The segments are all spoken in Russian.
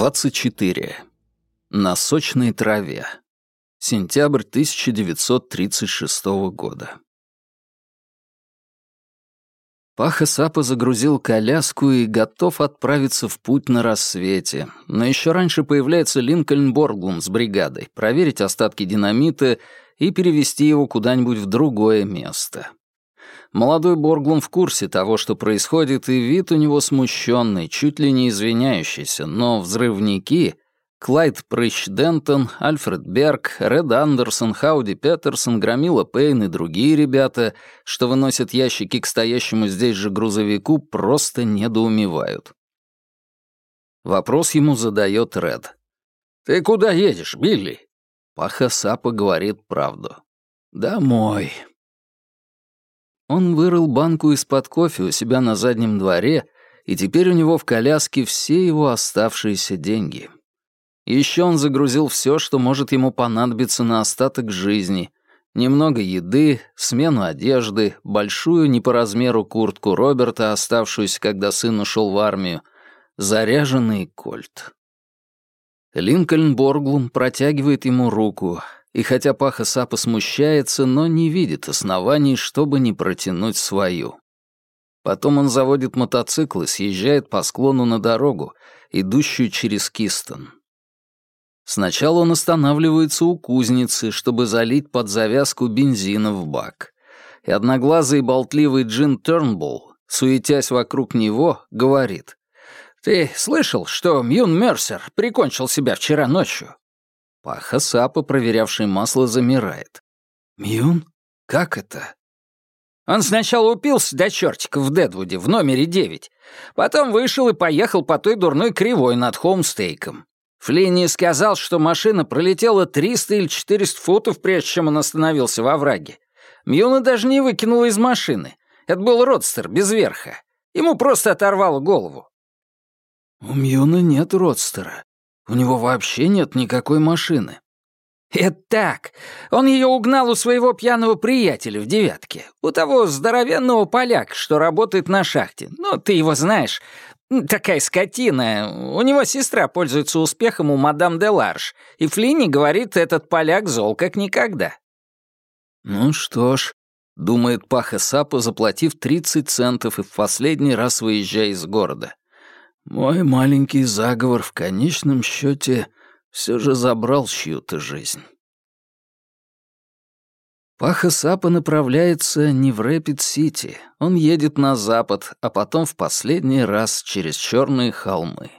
24. На сочной траве. Сентябрь 1936 года. Паха Сапа загрузил коляску и готов отправиться в путь на рассвете, но еще раньше появляется Линкольн Борглум с бригадой, проверить остатки динамита и перевести его куда-нибудь в другое место. Молодой Борглум в курсе того, что происходит, и вид у него смущенный, чуть ли не извиняющийся, но взрывники — Клайд Прыщ Дентон, Альфред Берг, Ред Андерсон, Хауди Петерсон, Громила Пейн и другие ребята, что выносят ящики к стоящему здесь же грузовику, просто недоумевают. Вопрос ему задает Ред. «Ты куда едешь, Билли?» Паха Сапа говорит правду. «Домой». Он вырыл банку из-под кофе у себя на заднем дворе, и теперь у него в коляске все его оставшиеся деньги. Еще он загрузил все, что может ему понадобиться на остаток жизни. Немного еды, смену одежды, большую не по размеру куртку Роберта, оставшуюся, когда сын ушел в армию, заряженный кольт. Линкольн Борглум протягивает ему руку, и хотя Паха Сапа смущается, но не видит оснований, чтобы не протянуть свою. Потом он заводит мотоцикл и съезжает по склону на дорогу, идущую через Кистон. Сначала он останавливается у кузницы, чтобы залить под завязку бензина в бак. И одноглазый болтливый Джин Тернбулл, суетясь вокруг него, говорит. «Ты слышал, что Мьюн Мерсер прикончил себя вчера ночью? Паха Сапа, проверявший масло, замирает. «Мьюн? Как это?» Он сначала упился до чертиков в Дедвуде, в номере девять. Потом вышел и поехал по той дурной кривой над Холмстейком. Флинни сказал, что машина пролетела 300 или 400 футов, прежде чем он остановился во враге. Мьюна даже не выкинула из машины. Это был родстер, без верха. Ему просто оторвало голову. «У Мьюна нет родстера. У него вообще нет никакой машины. «Это так. Он ее угнал у своего пьяного приятеля в девятке. У того здоровенного поляка, что работает на шахте. Ну, ты его знаешь. Такая скотина. У него сестра пользуется успехом у мадам де Ларш. И Флинни говорит, этот поляк зол как никогда». «Ну что ж», — думает Паха Сапа, заплатив 30 центов и в последний раз выезжая из города. Мой маленький заговор в конечном счете все же забрал чью-то жизнь. Паха Сапа направляется не в Рэпид-Сити, он едет на запад, а потом в последний раз через черные холмы.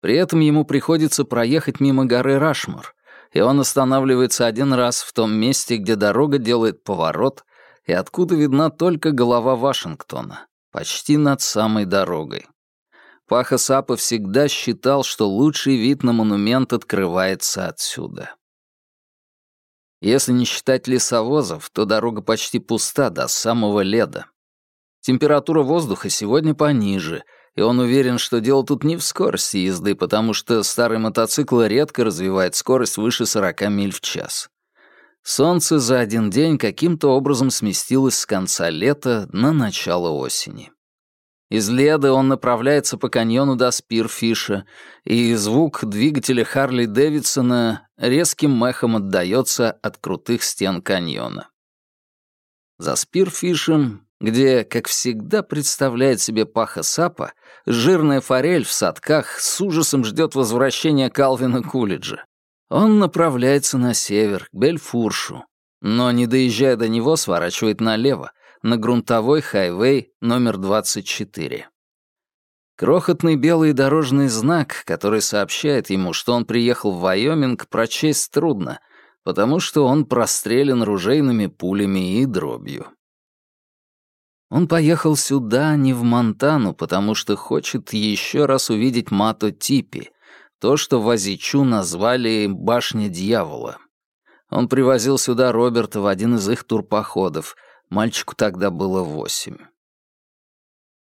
При этом ему приходится проехать мимо горы Рашмор, и он останавливается один раз в том месте, где дорога делает поворот, и откуда видна только голова Вашингтона, почти над самой дорогой. Паха Сапа всегда считал, что лучший вид на монумент открывается отсюда. Если не считать лесовозов, то дорога почти пуста до самого леда. Температура воздуха сегодня пониже, и он уверен, что дело тут не в скорости езды, потому что старый мотоцикл редко развивает скорость выше 40 миль в час. Солнце за один день каким-то образом сместилось с конца лета на начало осени. Из Леды он направляется по каньону до Спирфиша, и звук двигателя Харли Дэвидсона резким мехом отдаётся от крутых стен каньона. За Спирфишем, где, как всегда представляет себе Паха Сапа, жирная форель в садках с ужасом ждет возвращения Калвина Кулиджа. Он направляется на север, к Бельфуршу, но, не доезжая до него, сворачивает налево, на грунтовой хайвей номер 24. Крохотный белый дорожный знак, который сообщает ему, что он приехал в Вайоминг, прочесть трудно, потому что он прострелен ружейными пулями и дробью. Он поехал сюда, не в Монтану, потому что хочет еще раз увидеть Мато Типи, то, что в Азичу назвали «Башня дьявола». Он привозил сюда Роберта в один из их турпоходов, Мальчику тогда было восемь.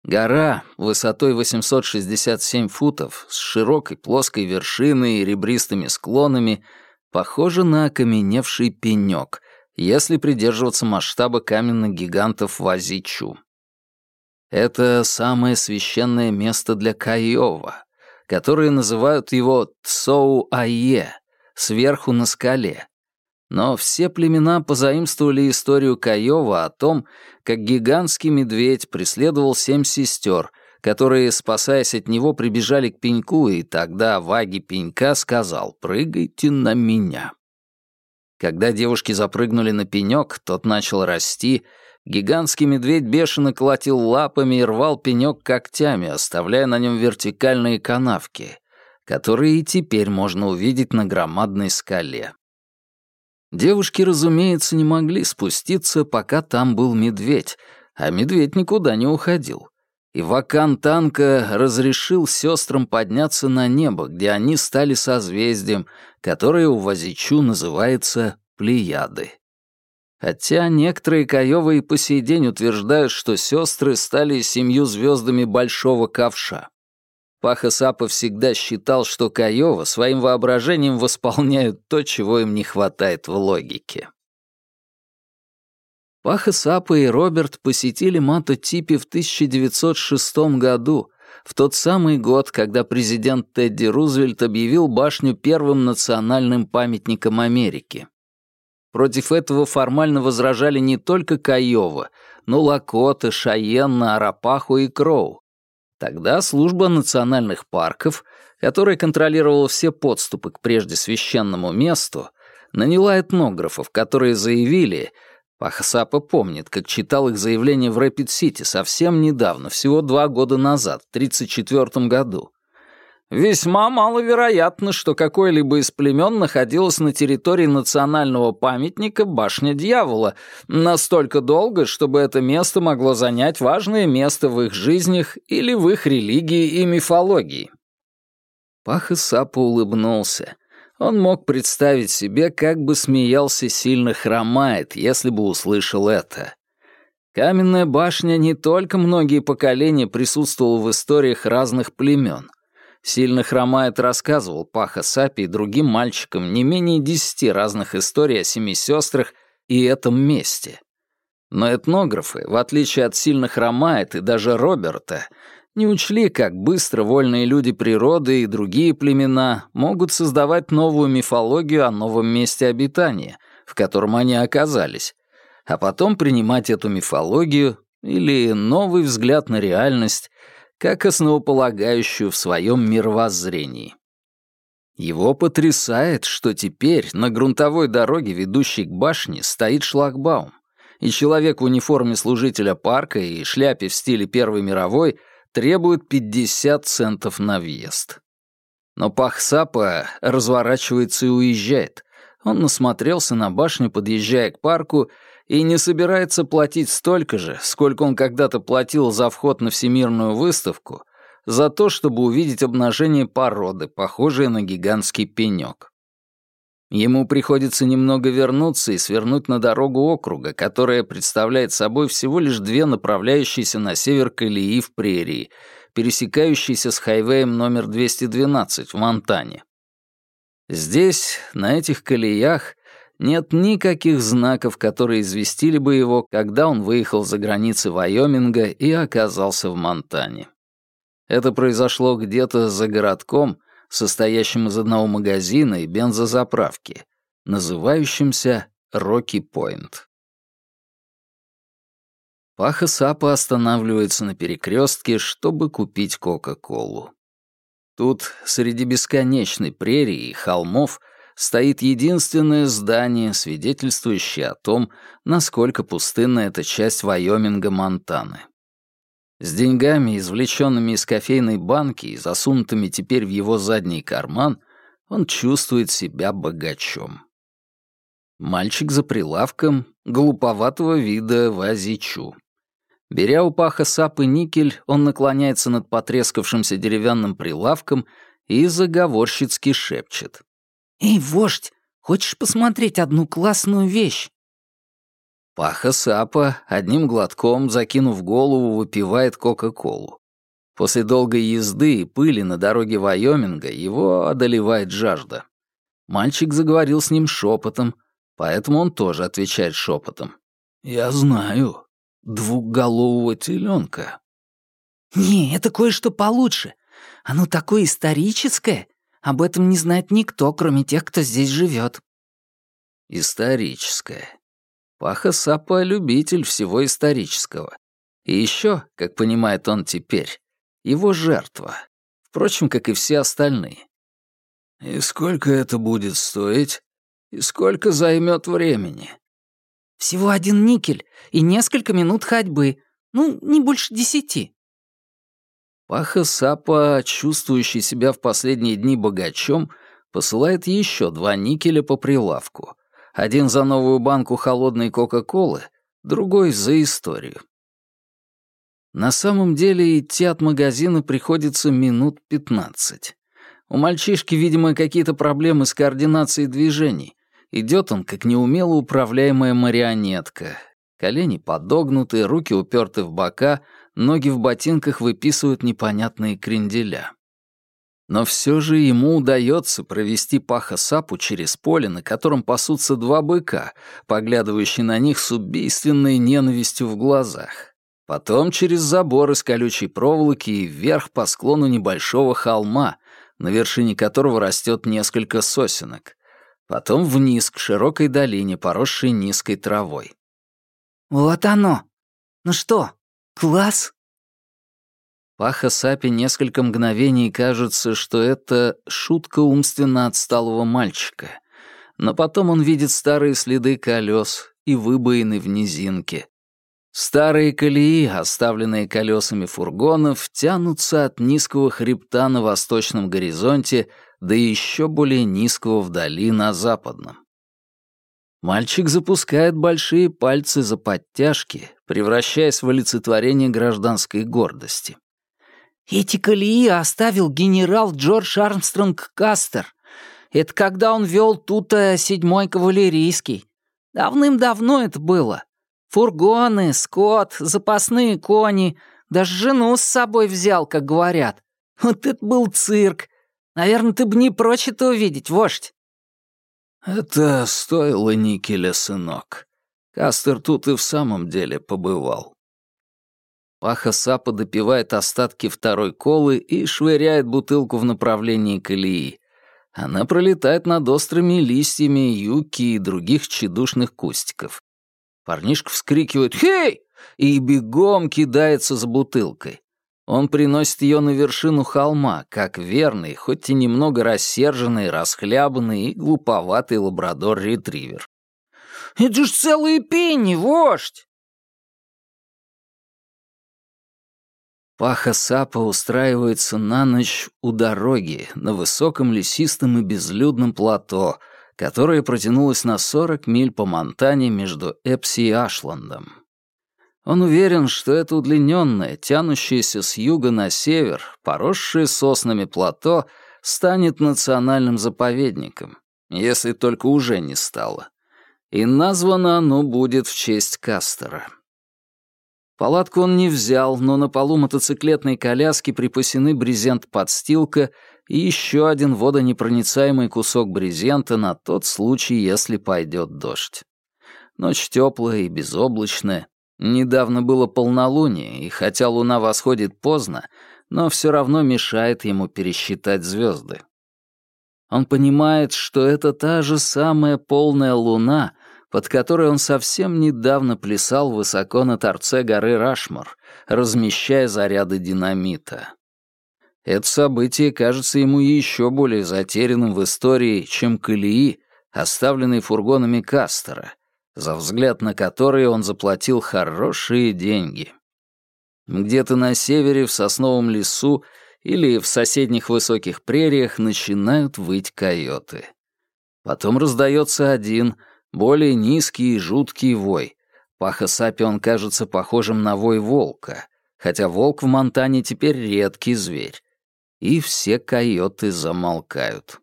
Гора высотой 867 футов с широкой плоской вершиной и ребристыми склонами похожа на окаменевший пенёк, если придерживаться масштаба каменных гигантов Вазичу. Это самое священное место для Каиова, которые называют его Цоу-Айе, сверху на скале. Но все племена позаимствовали историю Каева о том, как гигантский медведь преследовал семь сестер, которые, спасаясь от него, прибежали к пеньку, и тогда Ваги пенька сказал «Прыгайте на меня». Когда девушки запрыгнули на пенек, тот начал расти, гигантский медведь бешено колотил лапами и рвал пенек когтями, оставляя на нем вертикальные канавки, которые и теперь можно увидеть на громадной скале. Девушки, разумеется, не могли спуститься, пока там был медведь, а медведь никуда не уходил. И Вакан Танка разрешил сестрам подняться на небо, где они стали созвездием, которое у Вазичу называется Плеяды. Хотя некоторые Каёвы и по сей день утверждают, что сестры стали семью звездами Большого Ковша. Паха Сапа всегда считал, что Каёва своим воображением восполняют то, чего им не хватает в логике. Паха Сапа и Роберт посетили Мато Типи в 1906 году, в тот самый год, когда президент Тедди Рузвельт объявил башню первым национальным памятником Америки. Против этого формально возражали не только Каева, но Лакота, Шайенна, Арапахо и Кроу. Тогда служба национальных парков, которая контролировала все подступы к прежде священному месту, наняла этнографов, которые заявили, Пахасапа помнит, как читал их заявление в Рэпид-Сити совсем недавно, всего два года назад, в 1934 году. Весьма маловероятно, что какое-либо из племен находилось на территории национального памятника Башня Дьявола настолько долго, чтобы это место могло занять важное место в их жизнях или в их религии и мифологии. Паха Сапа улыбнулся. Он мог представить себе, как бы смеялся сильно хромает, если бы услышал это. Каменная башня не только многие поколения присутствовала в историях разных племен. Сильно хромает рассказывал Паха Сапи и другим мальчикам не менее десяти разных историй о семи сестрах и этом месте. Но этнографы, в отличие от сильно хромает и даже Роберта, не учли, как быстро вольные люди природы и другие племена могут создавать новую мифологию о новом месте обитания, в котором они оказались, а потом принимать эту мифологию или новый взгляд на реальность как основополагающую в своем мировоззрении. Его потрясает, что теперь на грунтовой дороге, ведущей к башне, стоит шлагбаум, и человек в униформе служителя парка и шляпе в стиле Первой мировой — требует 50 центов на въезд. Но Пахсапа разворачивается и уезжает. Он насмотрелся на башню, подъезжая к парку, и не собирается платить столько же, сколько он когда-то платил за вход на Всемирную выставку, за то, чтобы увидеть обнажение породы, похожее на гигантский пенек. Ему приходится немного вернуться и свернуть на дорогу округа, которая представляет собой всего лишь две направляющиеся на север колеи в прерии, пересекающиеся с хайвеем номер 212 в Монтане. Здесь, на этих колеях, нет никаких знаков, которые известили бы его, когда он выехал за границы Вайоминга и оказался в Монтане. Это произошло где-то за городком — состоящим из одного магазина и бензозаправки, называющимся Рокки Пойнт. Паха Сапа останавливается на перекрестке, чтобы купить Кока-Колу. Тут, среди бесконечной прерии и холмов, стоит единственное здание, свидетельствующее о том, насколько пустынна эта часть Вайоминга Монтаны. С деньгами, извлеченными из кофейной банки и засунутыми теперь в его задний карман, он чувствует себя богачом. Мальчик за прилавком, глуповатого вида Вазичу. Беря у паха сапы никель, он наклоняется над потрескавшимся деревянным прилавком и заговорщицки шепчет. «Эй, вождь, хочешь посмотреть одну классную вещь?» Паха Сапа одним глотком, закинув голову, выпивает Кока-Колу. После долгой езды и пыли на дороге Вайоминга его одолевает жажда. Мальчик заговорил с ним шепотом, поэтому он тоже отвечает шепотом. «Я знаю. Двухголового теленка». «Не, это кое-что получше. Оно такое историческое. Об этом не знает никто, кроме тех, кто здесь живет. Историческое. Паха Сапа — любитель всего исторического. И еще, как понимает он теперь, его жертва. Впрочем, как и все остальные. И сколько это будет стоить? И сколько займет времени? Всего один никель и несколько минут ходьбы. Ну, не больше десяти. Паха Сапа, чувствующий себя в последние дни богачом, посылает еще два никеля по прилавку. Один за новую банку холодной Кока-Колы, другой за историю. На самом деле идти от магазина приходится минут пятнадцать. У мальчишки, видимо, какие-то проблемы с координацией движений. Идет он, как неумело управляемая марионетка. Колени подогнуты, руки уперты в бока, ноги в ботинках выписывают непонятные кренделя. Но все же ему удается провести паха сапу через поле, на котором пасутся два быка, поглядывающие на них с убийственной ненавистью в глазах. Потом через забор из колючей проволоки и вверх по склону небольшого холма, на вершине которого растет несколько сосенок. Потом вниз к широкой долине, поросшей низкой травой. «Вот оно! Ну что, класс?» Паха Сапи несколько мгновений кажется, что это шутка умственно отсталого мальчика. Но потом он видит старые следы колес и выбоины в низинке, Старые колеи, оставленные колесами фургонов, тянутся от низкого хребта на восточном горизонте до еще более низкого вдали на западном. Мальчик запускает большие пальцы за подтяжки, превращаясь в олицетворение гражданской гордости. «Эти колеи оставил генерал Джордж Армстронг Кастер. Это когда он вел тут седьмой кавалерийский. Давным-давно это было. Фургоны, скот, запасные кони. Даже жену с собой взял, как говорят. Вот это был цирк. Наверное, ты бы не прочь это увидеть, вождь. Это стоило никеля, сынок. Кастер тут и в самом деле побывал. Паха Сапа допивает остатки второй колы и швыряет бутылку в направлении колеи. Она пролетает над острыми листьями юки и других тщедушных кустиков. Парнишка вскрикивает «Хей!» и бегом кидается за бутылкой. Он приносит ее на вершину холма, как верный, хоть и немного рассерженный, расхлябанный и глуповатый лабрадор-ретривер. «Это ж целые пенни, вождь!» Паха Сапа устраивается на ночь у дороги на высоком лесистом и безлюдном плато — которая протянулась на 40 миль по Монтане между Эпси и Ашландом. Он уверен, что это удлиненное, тянущееся с юга на север, поросшее соснами плато, станет национальным заповедником, если только уже не стало. И названо оно будет в честь Кастера. Палатку он не взял, но на полу мотоциклетной коляски припасены брезент-подстилка и еще один водонепроницаемый кусок брезента на тот случай, если пойдет дождь. Ночь теплая и безоблачная. Недавно было полнолуние, и хотя луна восходит поздно, но все равно мешает ему пересчитать звезды. Он понимает, что это та же самая полная луна, под которой он совсем недавно плясал высоко на торце горы Рашмор, размещая заряды динамита. Это событие кажется ему еще более затерянным в истории, чем колеи, оставленные фургонами Кастера, за взгляд на которые он заплатил хорошие деньги. Где-то на севере, в сосновом лесу или в соседних высоких прериях начинают выть койоты. Потом раздается один, более низкий и жуткий вой. Паха Сапи он кажется похожим на вой волка, хотя волк в Монтане теперь редкий зверь и все койоты замолкают.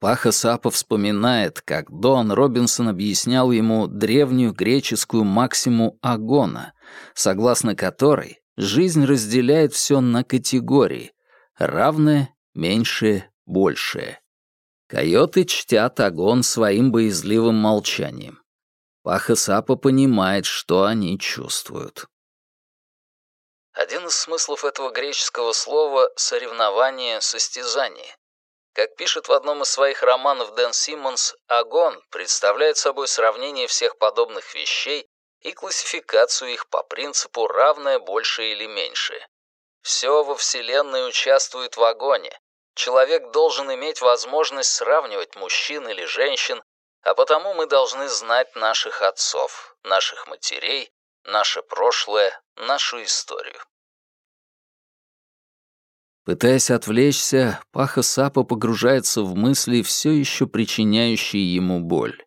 Паха Сапа вспоминает, как Дон Робинсон объяснял ему древнюю греческую максиму агона, согласно которой жизнь разделяет все на категории — равное, меньшее, большее. Койоты чтят агон своим боязливым молчанием. Паха Сапа понимает, что они чувствуют. Один из смыслов этого греческого слова — соревнование, состязание. Как пишет в одном из своих романов Дэн Симмонс, агон представляет собой сравнение всех подобных вещей и классификацию их по принципу равное больше или меньше. Все во Вселенной участвует в агоне. Человек должен иметь возможность сравнивать мужчин или женщин, а потому мы должны знать наших отцов, наших матерей, наше прошлое, нашу историю. Пытаясь отвлечься, Паха Сапа погружается в мысли, все еще причиняющие ему боль.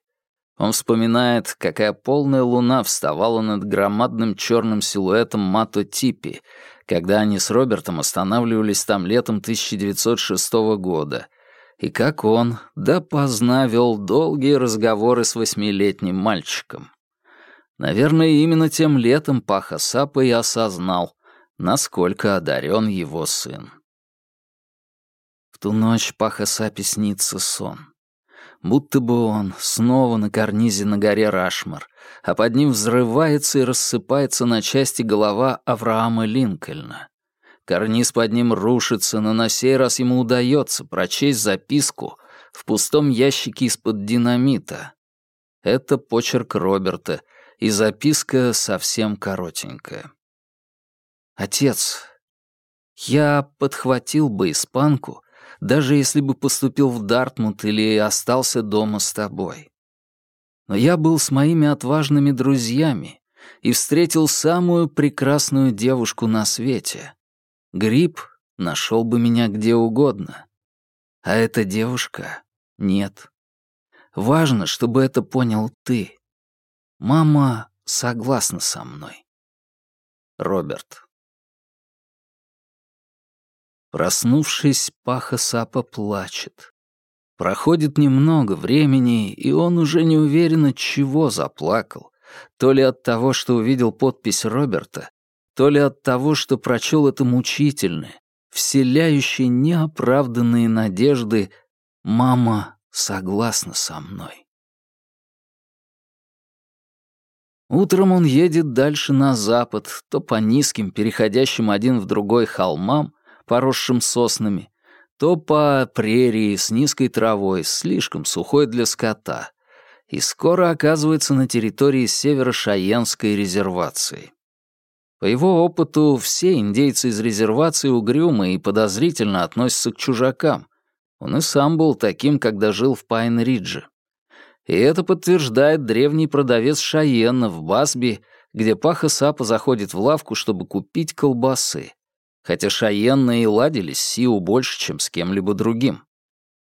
Он вспоминает, какая полная луна вставала над громадным черным силуэтом Мато Типи, когда они с Робертом останавливались там летом 1906 года, и как он допоздна вел долгие разговоры с восьмилетним мальчиком. Наверное, именно тем летом Паха Сапа и осознал, насколько одарен его сын. Ту ночь Паха Сапе снится сон будто бы он снова на карнизе на горе Рашмар, а под ним взрывается и рассыпается на части голова Авраама Линкольна. Карниз под ним рушится, но на сей раз ему удается прочесть записку в пустом ящике из-под динамита. Это почерк Роберта, и записка совсем коротенькая. «Отец, я подхватил бы испанку даже если бы поступил в Дартмут или остался дома с тобой. Но я был с моими отважными друзьями и встретил самую прекрасную девушку на свете. Гриб нашел бы меня где угодно. А эта девушка — нет. Важно, чтобы это понял ты. Мама согласна со мной. Роберт. Проснувшись, Паха Сапа плачет. Проходит немного времени, и он уже не уверен, от чего заплакал. То ли от того, что увидел подпись Роберта, то ли от того, что прочел это мучительное, вселяющее неоправданные надежды «Мама согласна со мной». Утром он едет дальше на запад, то по низким, переходящим один в другой холмам, поросшим соснами, то по прерии с низкой травой, слишком сухой для скота, и скоро оказывается на территории северо-шаенской резервации. По его опыту, все индейцы из резервации угрюмы и подозрительно относятся к чужакам. Он и сам был таким, когда жил в Пайн-Ридже. И это подтверждает древний продавец Шаена в Басби, где Паха Сапа заходит в лавку, чтобы купить колбасы хотя Шайенна и ладились Сиу больше, чем с кем-либо другим.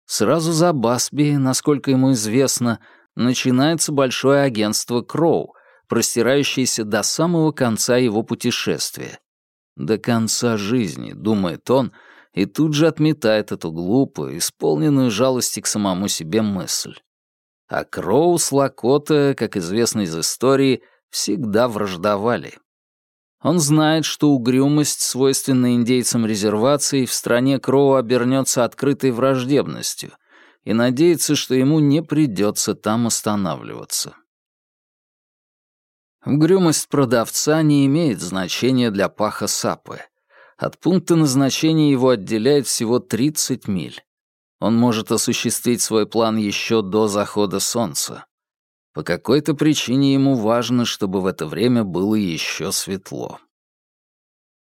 Сразу за Басби, насколько ему известно, начинается большое агентство Кроу, простирающееся до самого конца его путешествия. До конца жизни, думает он, и тут же отметает эту глупую, исполненную жалости к самому себе мысль. А Кроу с Лакота, как известно из истории, всегда враждовали. Он знает, что угрюмость, свойственная индейцам резервации, в стране Кроу обернется открытой враждебностью, и надеется, что ему не придется там останавливаться. Угрюмость продавца не имеет значения для паха Сапы. От пункта назначения его отделяет всего 30 миль. Он может осуществить свой план еще до захода солнца. По какой-то причине ему важно, чтобы в это время было еще светло.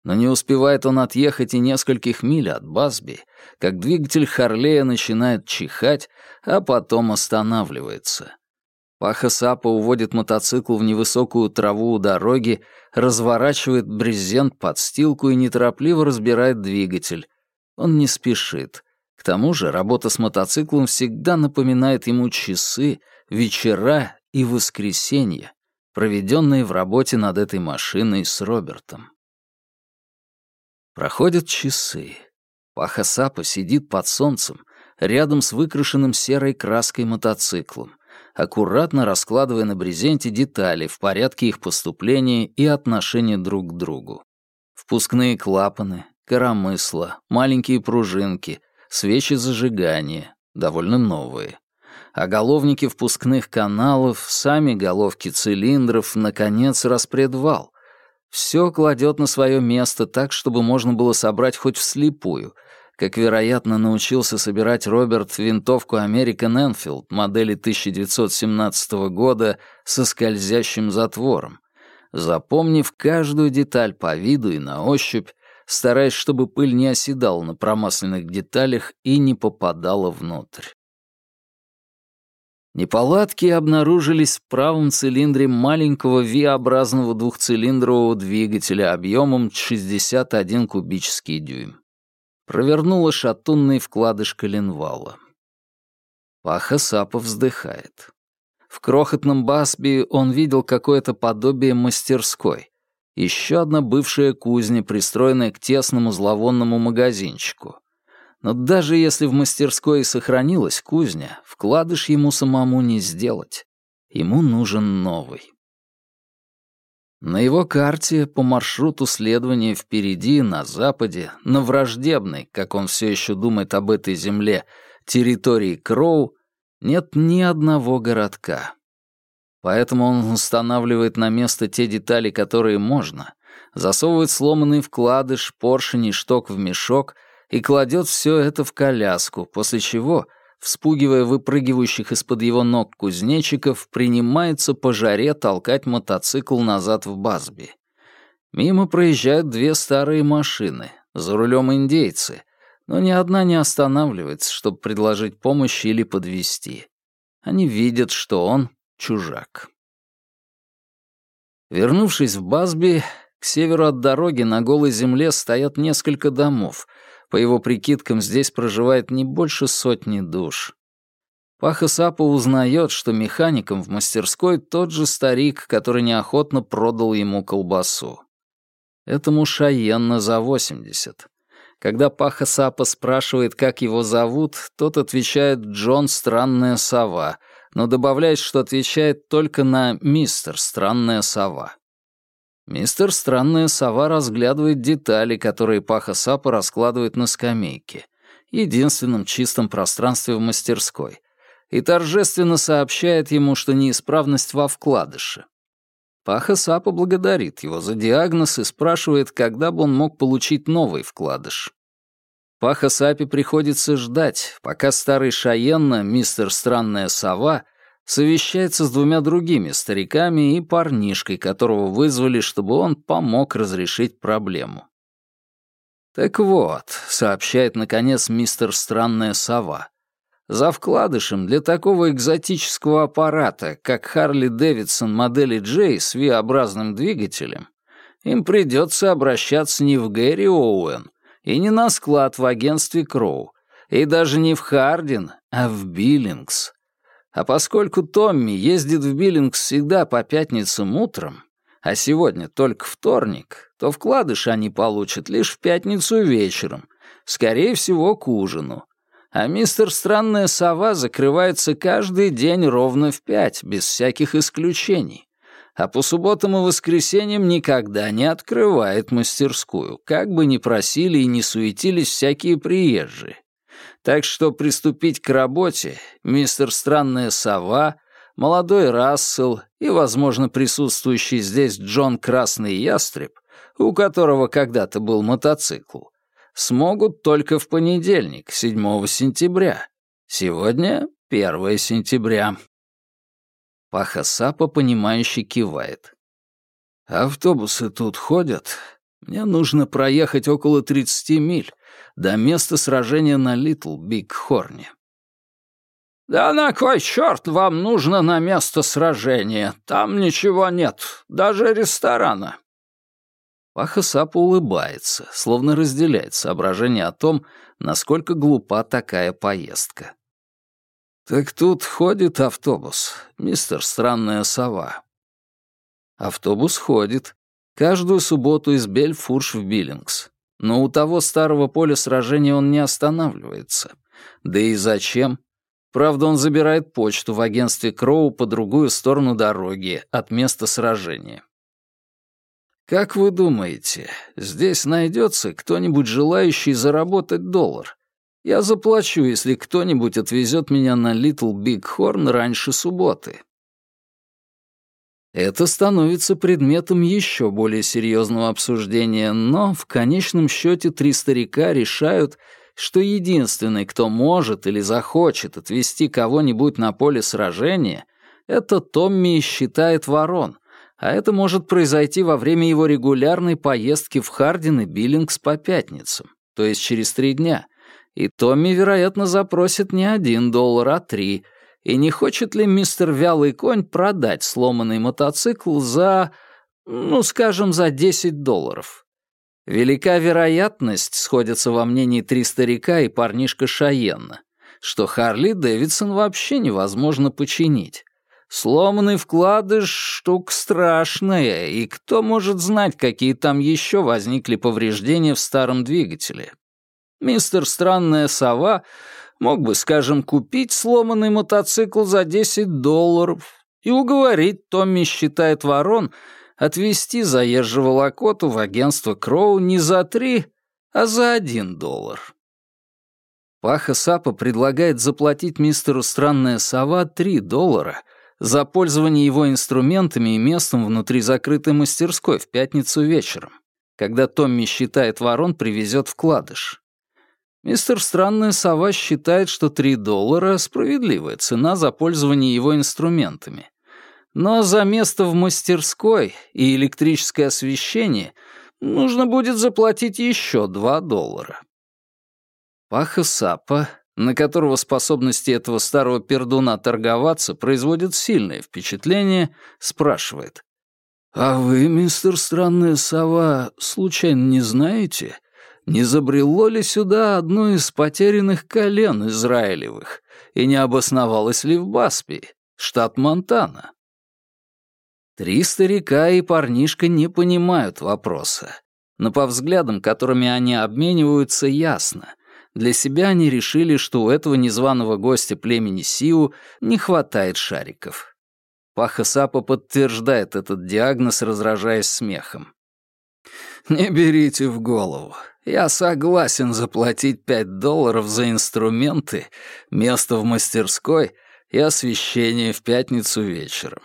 Но не успевает он отъехать и нескольких миль от Басби, как двигатель Харлея начинает чихать, а потом останавливается. Паха Сапа уводит мотоцикл в невысокую траву у дороги, разворачивает брезент под стилку и неторопливо разбирает двигатель. Он не спешит. К тому же работа с мотоциклом всегда напоминает ему часы, вечера и воскресенья, проведенные в работе над этой машиной с Робертом. Проходят часы. Пахасапа сидит под солнцем, рядом с выкрашенным серой краской мотоциклом, аккуратно раскладывая на брезенте детали в порядке их поступления и отношения друг к другу. Впускные клапаны, коромысла, маленькие пружинки, свечи зажигания, довольно новые а головники впускных каналов, сами головки цилиндров, наконец, распредвал. Все кладет на свое место так, чтобы можно было собрать хоть вслепую, как, вероятно, научился собирать Роберт винтовку American Enfield модели 1917 года со скользящим затвором, запомнив каждую деталь по виду и на ощупь, стараясь, чтобы пыль не оседала на промасленных деталях и не попадала внутрь. Неполадки обнаружились в правом цилиндре маленького V-образного двухцилиндрового двигателя объемом 61 кубический дюйм. Провернула шатунный вкладыш коленвала. Паха Сапа вздыхает. В крохотном Басби он видел какое-то подобие мастерской. Еще одна бывшая кузня, пристроенная к тесному зловонному магазинчику. Но даже если в мастерской сохранилась кузня, вкладыш ему самому не сделать. Ему нужен новый. На его карте по маршруту следования впереди, на западе, на враждебной, как он все еще думает об этой земле, территории Кроу, нет ни одного городка. Поэтому он устанавливает на место те детали, которые можно, засовывает сломанный вкладыш, поршень и шток в мешок и кладет все это в коляску, после чего, вспугивая выпрыгивающих из-под его ног кузнечиков, принимается по жаре толкать мотоцикл назад в Базби. Мимо проезжают две старые машины, за рулем индейцы, но ни одна не останавливается, чтобы предложить помощь или подвести. Они видят, что он чужак. Вернувшись в Базби, к северу от дороги на голой земле стоят несколько домов, по его прикидкам, здесь проживает не больше сотни душ. Паха Сапа узнает, что механиком в мастерской тот же старик, который неохотно продал ему колбасу. Этому Шаенна за 80. Когда Паха Сапа спрашивает, как его зовут, тот отвечает «Джон Странная Сова», но добавляет, что отвечает только на «Мистер Странная Сова». Мистер Странная Сова разглядывает детали, которые Паха Сапа раскладывает на скамейке, единственном чистом пространстве в мастерской, и торжественно сообщает ему, что неисправность во вкладыше. Паха Сапа благодарит его за диагноз и спрашивает, когда бы он мог получить новый вкладыш. Паха Сапе приходится ждать, пока старый Шаенна, мистер Странная Сова, совещается с двумя другими стариками и парнишкой, которого вызвали, чтобы он помог разрешить проблему. «Так вот», — сообщает, наконец, мистер Странная Сова, «за вкладышем для такого экзотического аппарата, как Харли Дэвидсон модели Джей с V-образным двигателем, им придется обращаться не в Гэри Оуэн и не на склад в агентстве Кроу, и даже не в Хардин, а в Биллингс. А поскольку Томми ездит в Биллингс всегда по пятницам утром, а сегодня только вторник, то вкладыш они получат лишь в пятницу вечером, скорее всего, к ужину. А мистер Странная Сова закрывается каждый день ровно в пять, без всяких исключений. А по субботам и воскресеньям никогда не открывает мастерскую, как бы ни просили и не суетились всякие приезжие. Так что приступить к работе мистер Странная Сова, молодой Рассел и, возможно, присутствующий здесь Джон Красный Ястреб, у которого когда-то был мотоцикл, смогут только в понедельник, 7 сентября. Сегодня 1 сентября. Паха Сапа, понимающе кивает. «Автобусы тут ходят. Мне нужно проехать около 30 миль, до места сражения на Литл Биг Хорне. «Да на кой черт вам нужно на место сражения? Там ничего нет, даже ресторана». Паха улыбается, словно разделяет соображение о том, насколько глупа такая поездка. «Так тут ходит автобус, мистер Странная Сова». Автобус ходит. Каждую субботу из Бельфурш в Биллингс. Но у того старого поля сражения он не останавливается. Да и зачем? Правда, он забирает почту в агентстве Кроу по другую сторону дороги от места сражения. Как вы думаете, здесь найдется кто-нибудь желающий заработать доллар? Я заплачу, если кто-нибудь отвезет меня на Литл Биг Хорн раньше субботы. Это становится предметом еще более серьезного обсуждения, но в конечном счете три старика решают, что единственный, кто может или захочет отвести кого-нибудь на поле сражения, это Томми считает ворон, а это может произойти во время его регулярной поездки в Хардин и Биллингс по пятницам, то есть через три дня. И Томми, вероятно, запросит не один доллар, а три. И не хочет ли мистер Вялый Конь продать сломанный мотоцикл за, ну, скажем, за 10 долларов? Велика вероятность, сходятся во мнении три старика и парнишка Шаенна, что Харли Дэвидсон вообще невозможно починить. Сломанный вкладыш — штука страшная, и кто может знать, какие там еще возникли повреждения в старом двигателе. Мистер Странная Сова мог бы, скажем, купить сломанный мотоцикл за 10 долларов и уговорить Томми считает ворон отвезти заезжего лакоту в агентство Кроу не за 3, а за 1 доллар. Паха Сапа предлагает заплатить мистеру Странная Сова 3 доллара за пользование его инструментами и местом внутри закрытой мастерской в пятницу вечером, когда Томми считает ворон привезет вкладыш. Мистер Странная Сова считает, что 3 доллара — справедливая цена за пользование его инструментами. Но за место в мастерской и электрическое освещение нужно будет заплатить еще 2 доллара. Паха Сапа, на которого способности этого старого пердуна торговаться производят сильное впечатление, спрашивает. «А вы, мистер Странная Сова, случайно не знаете, не забрело ли сюда одно из потерянных колен Израилевых и не обосновалось ли в Баспи, штат Монтана? Три старика и парнишка не понимают вопроса, но по взглядам, которыми они обмениваются, ясно. Для себя они решили, что у этого незваного гостя племени Сиу не хватает шариков. Паха Сапа подтверждает этот диагноз, разражаясь смехом. «Не берите в голову. Я согласен заплатить пять долларов за инструменты, место в мастерской и освещение в пятницу вечером.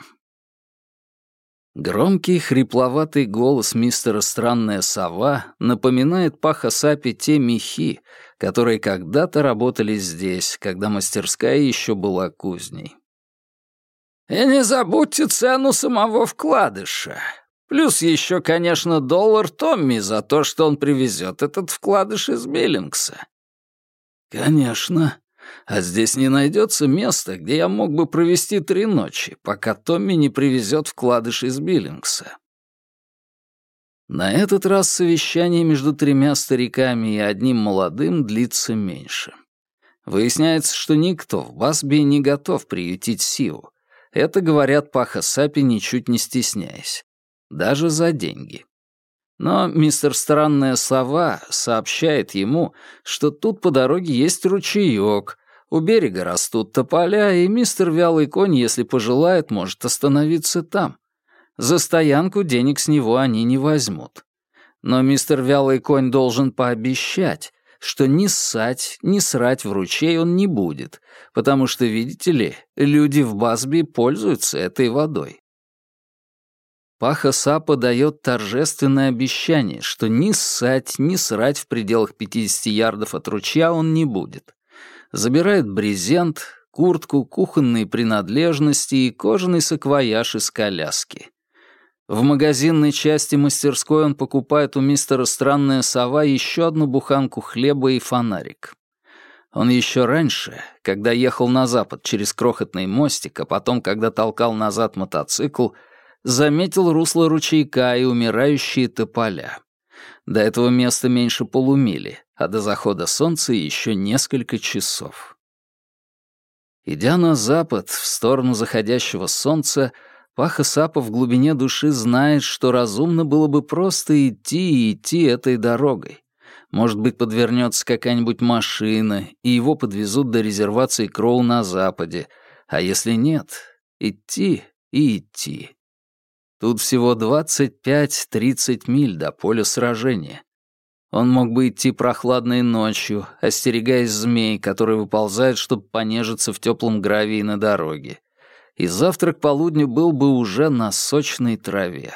Громкий, хрипловатый голос мистера «Странная сова» напоминает Паха Сапи те мехи, которые когда-то работали здесь, когда мастерская еще была кузней. «И не забудьте цену самого вкладыша. Плюс еще, конечно, доллар Томми за то, что он привезет этот вкладыш из Биллингса. Конечно. А здесь не найдется места, где я мог бы провести три ночи, пока Томми не привезет вкладыш из Биллингса. На этот раз совещание между тремя стариками и одним молодым длится меньше. Выясняется, что никто в Басби не готов приютить Сиу. Это говорят Паха Сапи, ничуть не стесняясь даже за деньги. Но мистер Странная Сова сообщает ему, что тут по дороге есть ручеёк, у берега растут тополя, и мистер Вялый Конь, если пожелает, может остановиться там. За стоянку денег с него они не возьмут. Но мистер Вялый Конь должен пообещать, что ни ссать, ни срать в ручей он не будет, потому что, видите ли, люди в Басби пользуются этой водой. Паха Сапа дает торжественное обещание, что ни ссать, ни срать в пределах 50 ярдов от ручья он не будет. Забирает брезент, куртку, кухонные принадлежности и кожаный саквояж из коляски. В магазинной части мастерской он покупает у мистера «Странная сова» еще одну буханку хлеба и фонарик. Он еще раньше, когда ехал на запад через крохотный мостик, а потом, когда толкал назад мотоцикл, заметил русло ручейка и умирающие тополя. До этого места меньше полумили, а до захода солнца еще несколько часов. Идя на запад, в сторону заходящего солнца, Паха Сапа в глубине души знает, что разумно было бы просто идти и идти этой дорогой. Может быть, подвернется какая-нибудь машина, и его подвезут до резервации Кроу на западе. А если нет, идти и идти. Тут всего 25-30 миль до поля сражения. Он мог бы идти прохладной ночью, остерегаясь змей, которые выползают, чтобы понежиться в теплом гравии на дороге. и завтра к полудню был бы уже на сочной траве.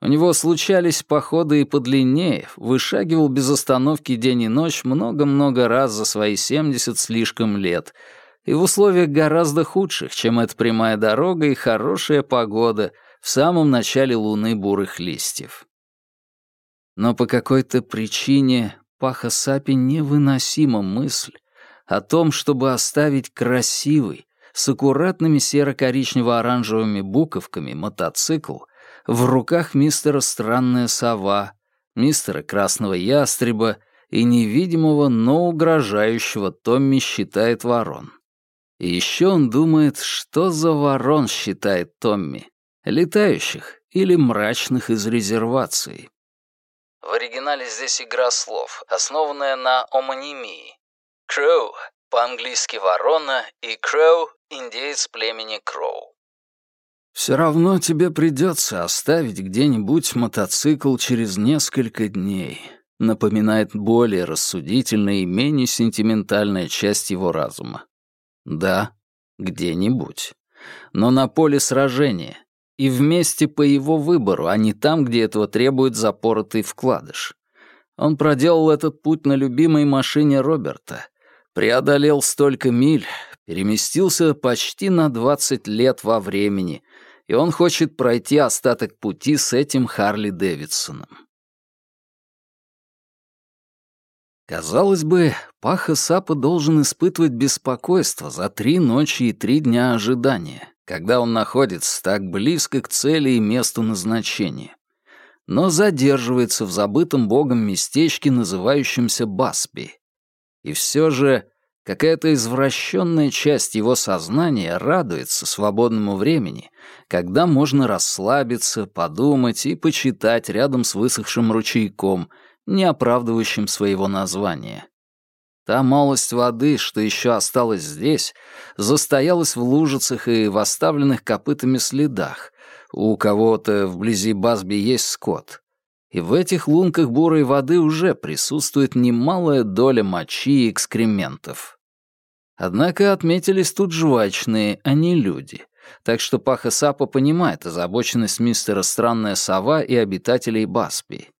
У него случались походы и подлиннее, вышагивал без остановки день и ночь много-много раз за свои семьдесят слишком лет, и в условиях гораздо худших, чем эта прямая дорога и хорошая погода в самом начале луны бурых листьев. Но по какой-то причине Паха Сапи невыносима мысль о том, чтобы оставить красивый, с аккуратными серо-коричнево-оранжевыми буковками мотоцикл — в руках мистера Странная Сова, мистера Красного Ястреба и невидимого, но угрожающего Томми считает ворон. И еще он думает, что за ворон считает Томми, летающих или мрачных из резервации. В оригинале здесь игра слов, основанная на омонимии. Кроу — по-английски ворона, и Кроу — индеец племени Кроу. Все равно тебе придется оставить где-нибудь мотоцикл через несколько дней, напоминает более рассудительная и менее сентиментальная часть его разума. Да, где-нибудь. Но на поле сражения. И вместе по его выбору, а не там, где этого требует запоротый вкладыш. Он проделал этот путь на любимой машине Роберта, преодолел столько миль, переместился почти на 20 лет во времени, и он хочет пройти остаток пути с этим Харли Дэвидсоном. Казалось бы, Паха Сапа должен испытывать беспокойство за три ночи и три дня ожидания, когда он находится так близко к цели и месту назначения, но задерживается в забытом богом местечке, называющемся Басби. И все же Какая-то извращенная часть его сознания радуется свободному времени, когда можно расслабиться, подумать и почитать рядом с высохшим ручейком, не оправдывающим своего названия. Та малость воды, что еще осталась здесь, застоялась в лужицах и в оставленных копытами следах. У кого-то вблизи Басби есть скот и в этих лунках бурой воды уже присутствует немалая доля мочи и экскрементов. Однако отметились тут жвачные, а не люди, так что Паха Сапа понимает озабоченность мистера Странная Сова и обитателей Баспи.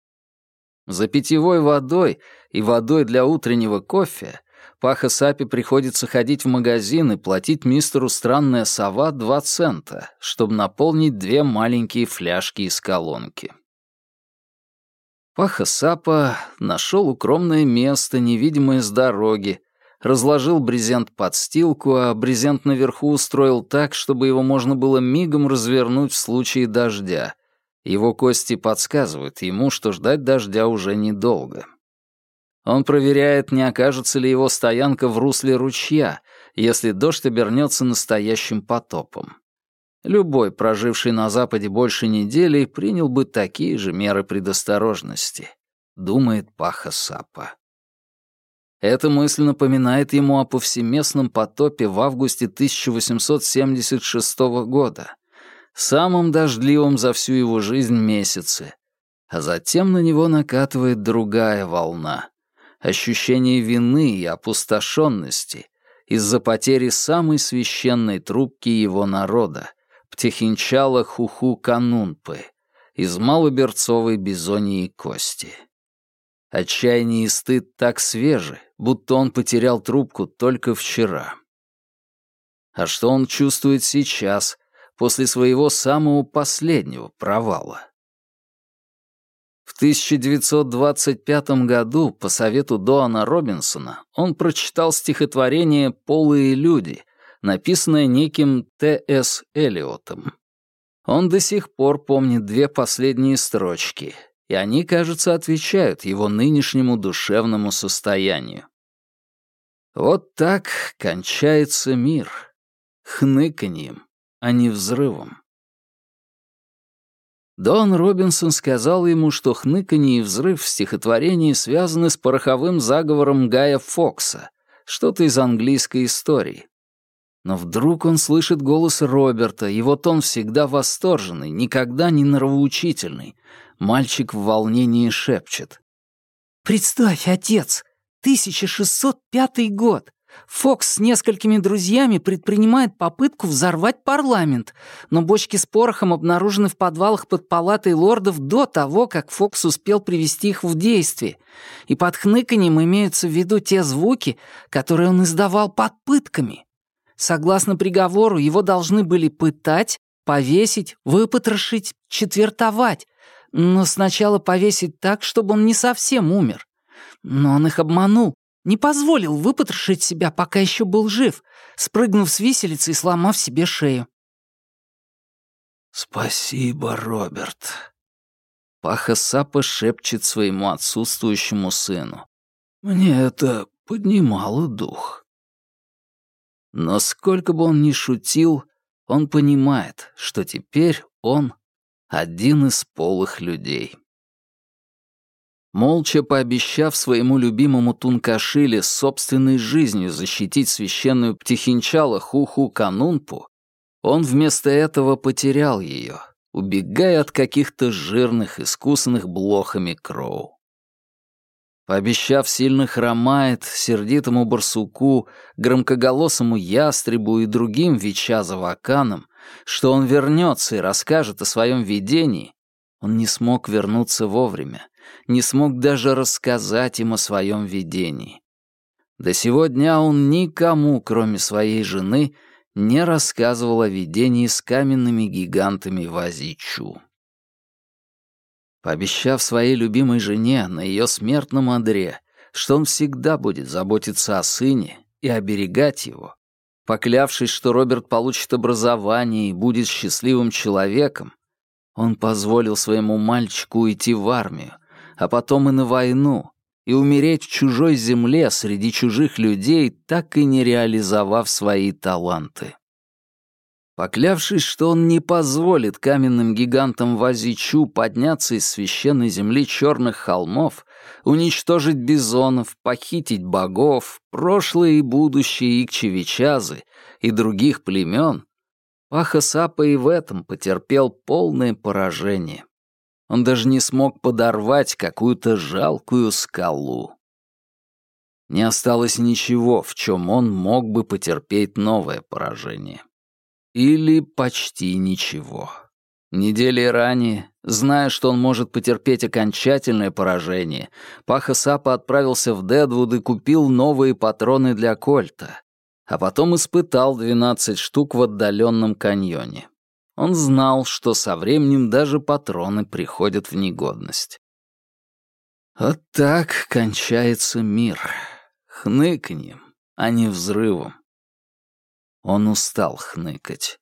За питьевой водой и водой для утреннего кофе Паха Сапи приходится ходить в магазин и платить мистеру Странная Сова два цента, чтобы наполнить две маленькие фляжки из колонки. Паха Сапа нашел укромное место, невидимое с дороги, разложил брезент под стилку, а брезент наверху устроил так, чтобы его можно было мигом развернуть в случае дождя. Его кости подсказывают ему, что ждать дождя уже недолго. Он проверяет, не окажется ли его стоянка в русле ручья, если дождь обернется настоящим потопом. Любой, проживший на Западе больше недели, принял бы такие же меры предосторожности, думает Паха Сапа. Эта мысль напоминает ему о повсеместном потопе в августе 1876 года, самом дождливом за всю его жизнь месяце. А затем на него накатывает другая волна — ощущение вины и опустошенности из-за потери самой священной трубки его народа — Птехинчала Хуху Канунпы из малоберцовой бизонии кости. Отчаяние и стыд так свежи, будто он потерял трубку только вчера. А что он чувствует сейчас, после своего самого последнего провала? В 1925 году по совету Доана Робинсона он прочитал стихотворение «Полые люди», написанное неким Т.С. Элиотом. Он до сих пор помнит две последние строчки, и они, кажется, отвечают его нынешнему душевному состоянию. Вот так кончается мир. Хныканьем, а не взрывом. Дон Робинсон сказал ему, что хныканье и взрыв в стихотворении связаны с пороховым заговором Гая Фокса, что-то из английской истории. Но вдруг он слышит голос Роберта, его тон всегда восторженный, никогда не нравоучительный. Мальчик в волнении шепчет. «Представь, отец, 1605 год. Фокс с несколькими друзьями предпринимает попытку взорвать парламент, но бочки с порохом обнаружены в подвалах под палатой лордов до того, как Фокс успел привести их в действие. И под хныканьем имеются в виду те звуки, которые он издавал под пытками. Согласно приговору, его должны были пытать, повесить, выпотрошить, четвертовать, но сначала повесить так, чтобы он не совсем умер. Но он их обманул, не позволил выпотрошить себя, пока еще был жив, спрыгнув с виселицы и сломав себе шею. «Спасибо, Роберт», Паха Сапа шепчет своему отсутствующему сыну. «Мне это поднимало дух». Но сколько бы он ни шутил, он понимает, что теперь он один из полых людей. Молча пообещав своему любимому Тункашиле собственной жизнью защитить священную птихинчала Хуху Канунпу, он вместо этого потерял ее, убегая от каких-то жирных, искусанных блохами кроу. Пообещав сильно хромает, сердитому барсуку, громкоголосому ястребу и другим вича-заваканам, что он вернется и расскажет о своем видении, он не смог вернуться вовремя, не смог даже рассказать им о своем видении. До сего дня он никому, кроме своей жены, не рассказывал о видении с каменными гигантами Вазичу. Пообещав своей любимой жене на ее смертном одре, что он всегда будет заботиться о сыне и оберегать его, поклявшись, что Роберт получит образование и будет счастливым человеком, он позволил своему мальчику уйти в армию, а потом и на войну, и умереть в чужой земле среди чужих людей, так и не реализовав свои таланты. Поклявшись, что он не позволит каменным гигантам Вазичу подняться из священной земли черных холмов, уничтожить бизонов, похитить богов, прошлое и будущее Икчевичазы и других племен, Паха Сапа и в этом потерпел полное поражение. Он даже не смог подорвать какую-то жалкую скалу. Не осталось ничего, в чем он мог бы потерпеть новое поражение. Или почти ничего. Недели ранее, зная, что он может потерпеть окончательное поражение, Паха Сапа отправился в Дедвуд и купил новые патроны для Кольта а потом испытал 12 штук в отдаленном каньоне. Он знал, что со временем даже патроны приходят в негодность. Вот так кончается мир. Хныканьем, а не взрывом. Он устал хныкать,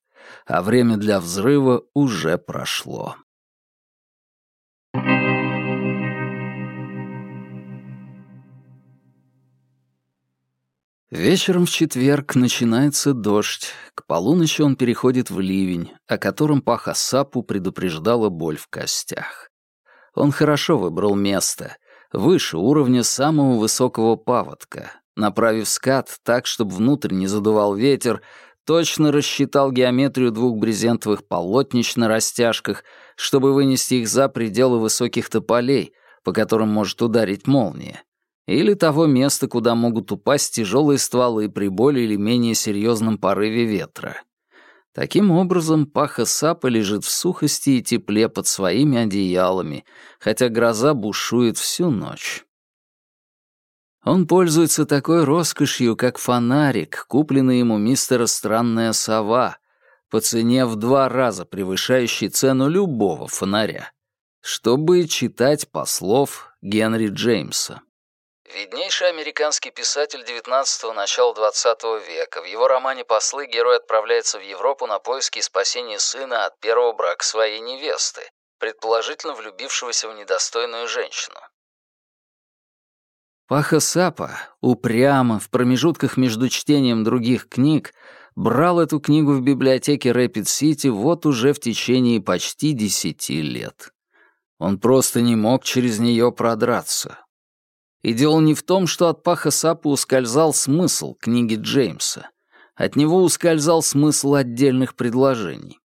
а время для взрыва уже прошло. Вечером в четверг начинается дождь. К полуночи он переходит в ливень, о котором Паха Сапу предупреждала боль в костях. Он хорошо выбрал место, выше уровня самого высокого паводка, направив скат так, чтобы внутрь не задувал ветер, точно рассчитал геометрию двух брезентовых полотнищ на растяжках, чтобы вынести их за пределы высоких тополей, по которым может ударить молния или того места, куда могут упасть тяжелые стволы при более или менее серьезном порыве ветра. Таким образом, паха сапа лежит в сухости и тепле под своими одеялами, хотя гроза бушует всю ночь. Он пользуется такой роскошью, как фонарик, купленный ему мистера Странная Сова, по цене в два раза превышающей цену любого фонаря, чтобы читать послов Генри Джеймса. Виднейший американский писатель XIX – начала XX века. В его романе «Послы» герой отправляется в Европу на поиски и спасение сына от первого брака своей невесты, предположительно влюбившегося в недостойную женщину. Паха Сапа упрямо, в промежутках между чтением других книг, брал эту книгу в библиотеке Рэпид-Сити вот уже в течение почти десяти лет. Он просто не мог через нее продраться. И дело не в том, что от Паха Сапа ускользал смысл книги Джеймса. От него ускользал смысл отдельных предложений.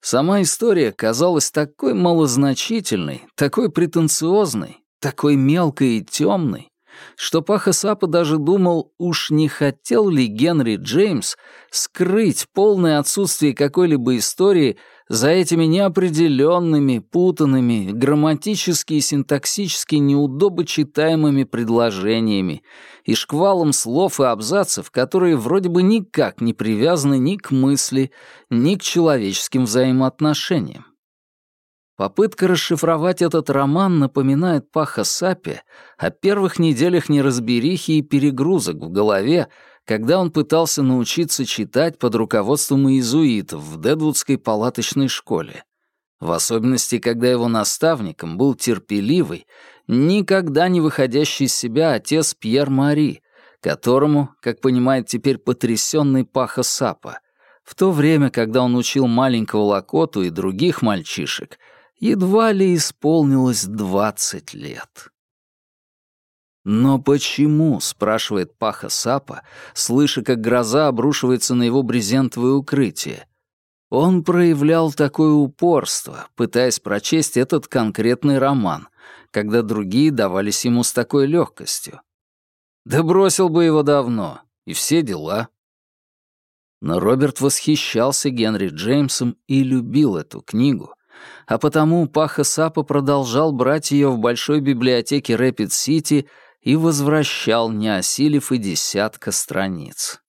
Сама история казалась такой малозначительной, такой претенциозной, такой мелкой и темной, что Паха Сапа даже думал, уж не хотел ли Генри Джеймс скрыть полное отсутствие какой-либо истории за этими неопределенными, путанными, грамматически и синтаксически неудобочитаемыми предложениями и шквалом слов и абзацев, которые вроде бы никак не привязаны ни к мысли, ни к человеческим взаимоотношениям. Попытка расшифровать этот роман напоминает Паха Сапе о первых неделях неразберихи и перегрузок в голове, когда он пытался научиться читать под руководством иезуитов в Дедвудской палаточной школе. В особенности, когда его наставником был терпеливый, никогда не выходящий из себя отец Пьер Мари, которому, как понимает теперь потрясенный Паха Сапа, в то время, когда он учил маленького Лакоту и других мальчишек — едва ли исполнилось двадцать лет. «Но почему?» — спрашивает Паха Сапа, слыша, как гроза обрушивается на его брезентовое укрытие. Он проявлял такое упорство, пытаясь прочесть этот конкретный роман, когда другие давались ему с такой легкостью. Да бросил бы его давно, и все дела. Но Роберт восхищался Генри Джеймсом и любил эту книгу, а потому Паха Сапа продолжал брать ее в большой библиотеке Рэпид-Сити и возвращал, не осилив и десятка страниц.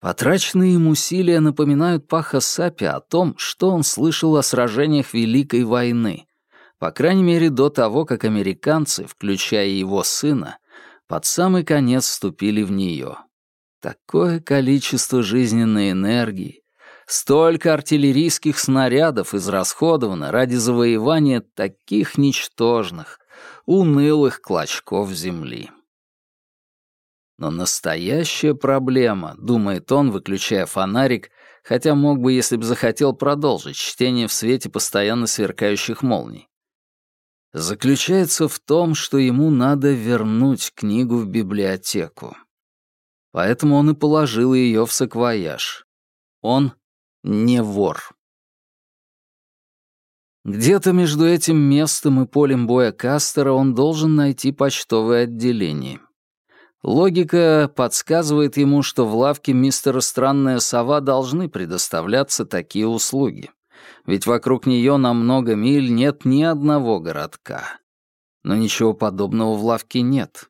Потраченные им усилия напоминают Паха Сапе о том, что он слышал о сражениях Великой войны, по крайней мере до того, как американцы, включая его сына, под самый конец вступили в нее. Такое количество жизненной энергии, Столько артиллерийских снарядов израсходовано ради завоевания таких ничтожных, унылых клочков земли. Но настоящая проблема, думает он, выключая фонарик, хотя мог бы, если бы захотел, продолжить чтение в свете постоянно сверкающих молний, заключается в том, что ему надо вернуть книгу в библиотеку. Поэтому он и положил ее в саквояж. Он не вор. Где-то между этим местом и полем боя Кастера он должен найти почтовое отделение. Логика подсказывает ему, что в лавке мистера Странная Сова должны предоставляться такие услуги. Ведь вокруг нее на много миль нет ни одного городка. Но ничего подобного в лавке нет.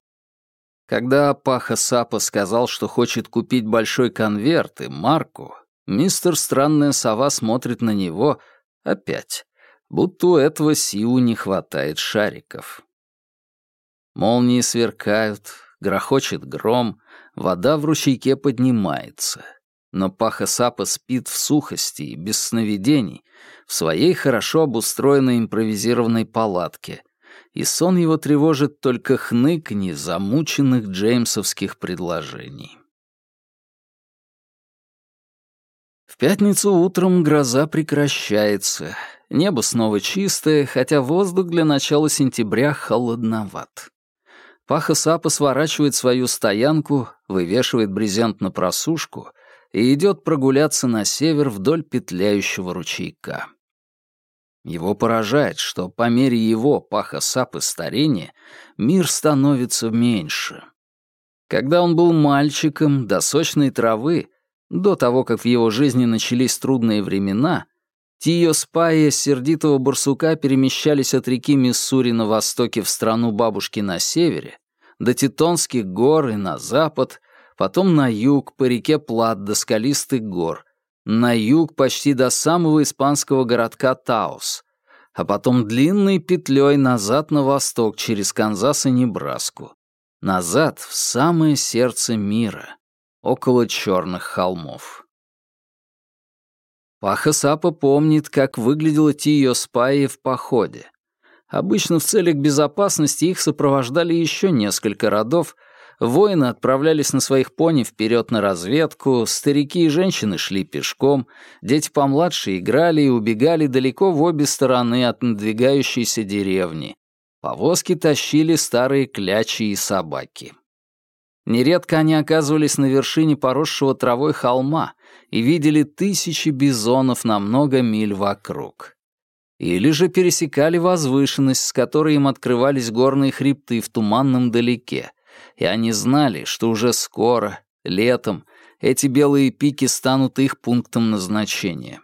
Когда Паха Сапа сказал, что хочет купить большой конверт и марку, Мистер Странная Сова смотрит на него опять, будто у этого силу не хватает шариков. Молнии сверкают, грохочет гром, вода в ручейке поднимается. Но Паха Сапа спит в сухости и без сновидений, в своей хорошо обустроенной импровизированной палатке, и сон его тревожит только хныканье замученных джеймсовских предложений. В пятницу утром гроза прекращается. Небо снова чистое, хотя воздух для начала сентября холодноват. Паха Сапа сворачивает свою стоянку, вывешивает брезент на просушку и идет прогуляться на север вдоль петляющего ручейка. Его поражает, что по мере его Паха Сапы старения мир становится меньше. Когда он был мальчиком, до сочной травы до того, как в его жизни начались трудные времена, Тио Спайя сердитого барсука перемещались от реки Миссури на востоке в страну бабушки на севере, до Титонских гор и на запад, потом на юг по реке Плат до скалистых гор, на юг почти до самого испанского городка Таус, а потом длинной петлей назад на восток через Канзас и Небраску, назад в самое сердце мира, около черных холмов. Паха Сапа помнит, как выглядела Тио Спайи в походе. Обычно в целях безопасности их сопровождали еще несколько родов, воины отправлялись на своих пони вперед на разведку, старики и женщины шли пешком, дети помладше играли и убегали далеко в обе стороны от надвигающейся деревни. Повозки тащили старые клячи и собаки. Нередко они оказывались на вершине поросшего травой холма и видели тысячи бизонов на много миль вокруг. или же пересекали возвышенность, с которой им открывались горные хребты в туманном далеке, и они знали, что уже скоро, летом, эти белые пики станут их пунктом назначения.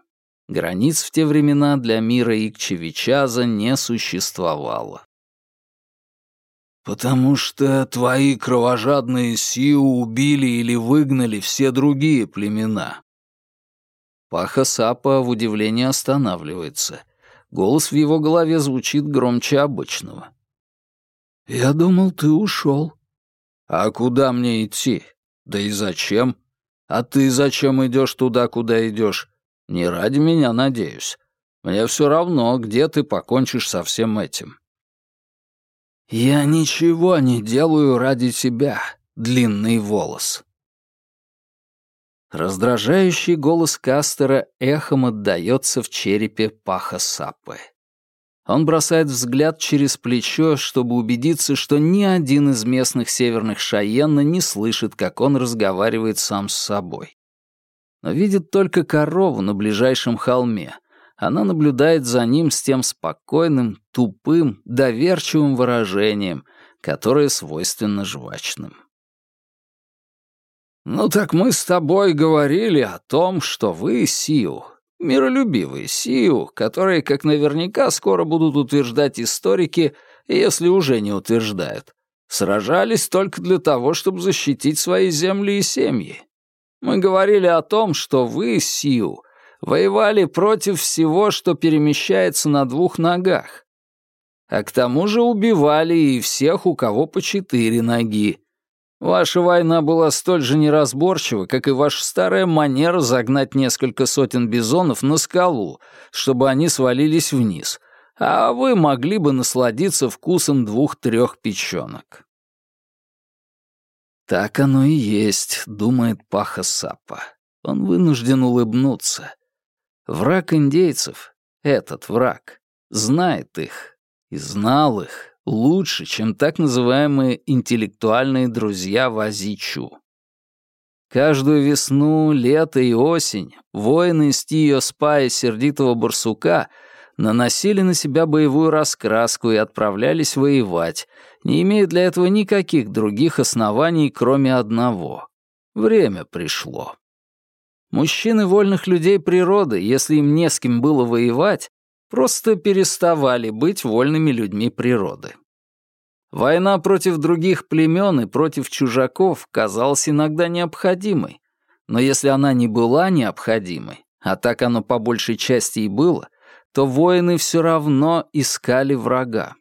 Границ в те времена для мира Икчевичаза не существовало. «Потому что твои кровожадные Сиу убили или выгнали все другие племена». Паха Сапа в удивлении останавливается. Голос в его голове звучит громче обычного. «Я думал, ты ушел». «А куда мне идти? Да и зачем? А ты зачем идешь туда, куда идешь? Не ради меня, надеюсь. Мне все равно, где ты покончишь со всем этим». «Я ничего не делаю ради тебя, длинный волос». Раздражающий голос Кастера эхом отдаётся в черепе Паха Сапы. Он бросает взгляд через плечо, чтобы убедиться, что ни один из местных северных Шайенна не слышит, как он разговаривает сам с собой. Но видит только корову на ближайшем холме. Она наблюдает за ним с тем спокойным, тупым, доверчивым выражением, которое свойственно жвачным. «Ну так мы с тобой говорили о том, что вы, Сиу, миролюбивые Сиу, которые, как наверняка скоро будут утверждать историки, если уже не утверждают, сражались только для того, чтобы защитить свои земли и семьи. Мы говорили о том, что вы, Сиу, воевали против всего, что перемещается на двух ногах. А к тому же убивали и всех, у кого по четыре ноги, Ваша война была столь же неразборчива, как и ваша старая манера загнать несколько сотен бизонов на скалу, чтобы они свалились вниз, а вы могли бы насладиться вкусом двух-трех печенок. Так оно и есть, думает Паха Сапа. Он вынужден улыбнуться. Враг индейцев, этот враг, знает их и знал их лучше, чем так называемые интеллектуальные друзья Вазичу. Каждую весну, лето и осень воины из Тио-Спа Сердитого Барсука наносили на себя боевую раскраску и отправлялись воевать, не имея для этого никаких других оснований, кроме одного. Время пришло. Мужчины вольных людей природы, если им не с кем было воевать, просто переставали быть вольными людьми природы. Война против других племен и против чужаков казалась иногда необходимой, но если она не была необходимой, а так оно по большей части и было, то воины все равно искали врага.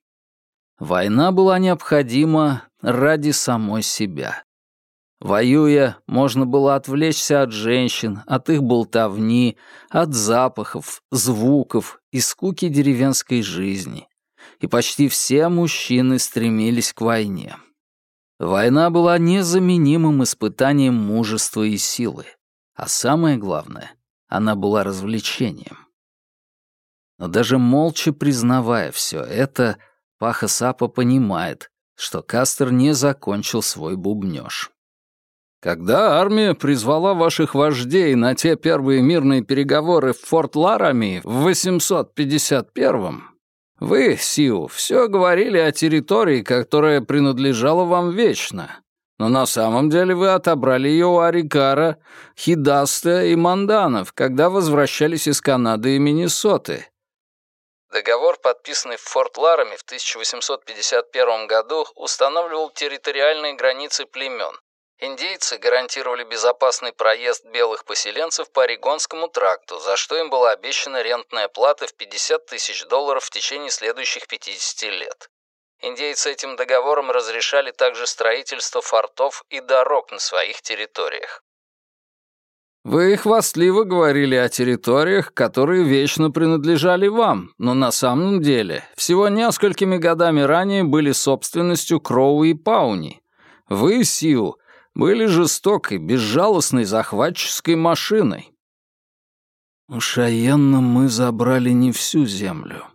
Война была необходима ради самой себя. Воюя, можно было отвлечься от женщин, от их болтовни, от запахов, звуков и скуки деревенской жизни. И почти все мужчины стремились к войне. Война была незаменимым испытанием мужества и силы. А самое главное, она была развлечением. Но даже молча признавая все это, Паха Сапа понимает, что Кастер не закончил свой бубнёж. Когда армия призвала ваших вождей на те первые мирные переговоры в Форт Ларами в 851-м, вы, Сиу, все говорили о территории, которая принадлежала вам вечно. Но на самом деле вы отобрали ее у Арикара, Хидаста и Манданов, когда возвращались из Канады и Миннесоты. Договор, подписанный в Форт Ларами в 1851 году, устанавливал территориальные границы племен, Индейцы гарантировали безопасный проезд белых поселенцев по Орегонскому тракту, за что им была обещана рентная плата в 50 тысяч долларов в течение следующих 50 лет. Индейцы этим договором разрешали также строительство фортов и дорог на своих территориях. Вы хвастливо говорили о территориях, которые вечно принадлежали вам, но на самом деле всего несколькими годами ранее были собственностью Кроу и Пауни. Вы, Сиу, были жестокой, безжалостной захватческой машиной. У Шаенна мы забрали не всю землю.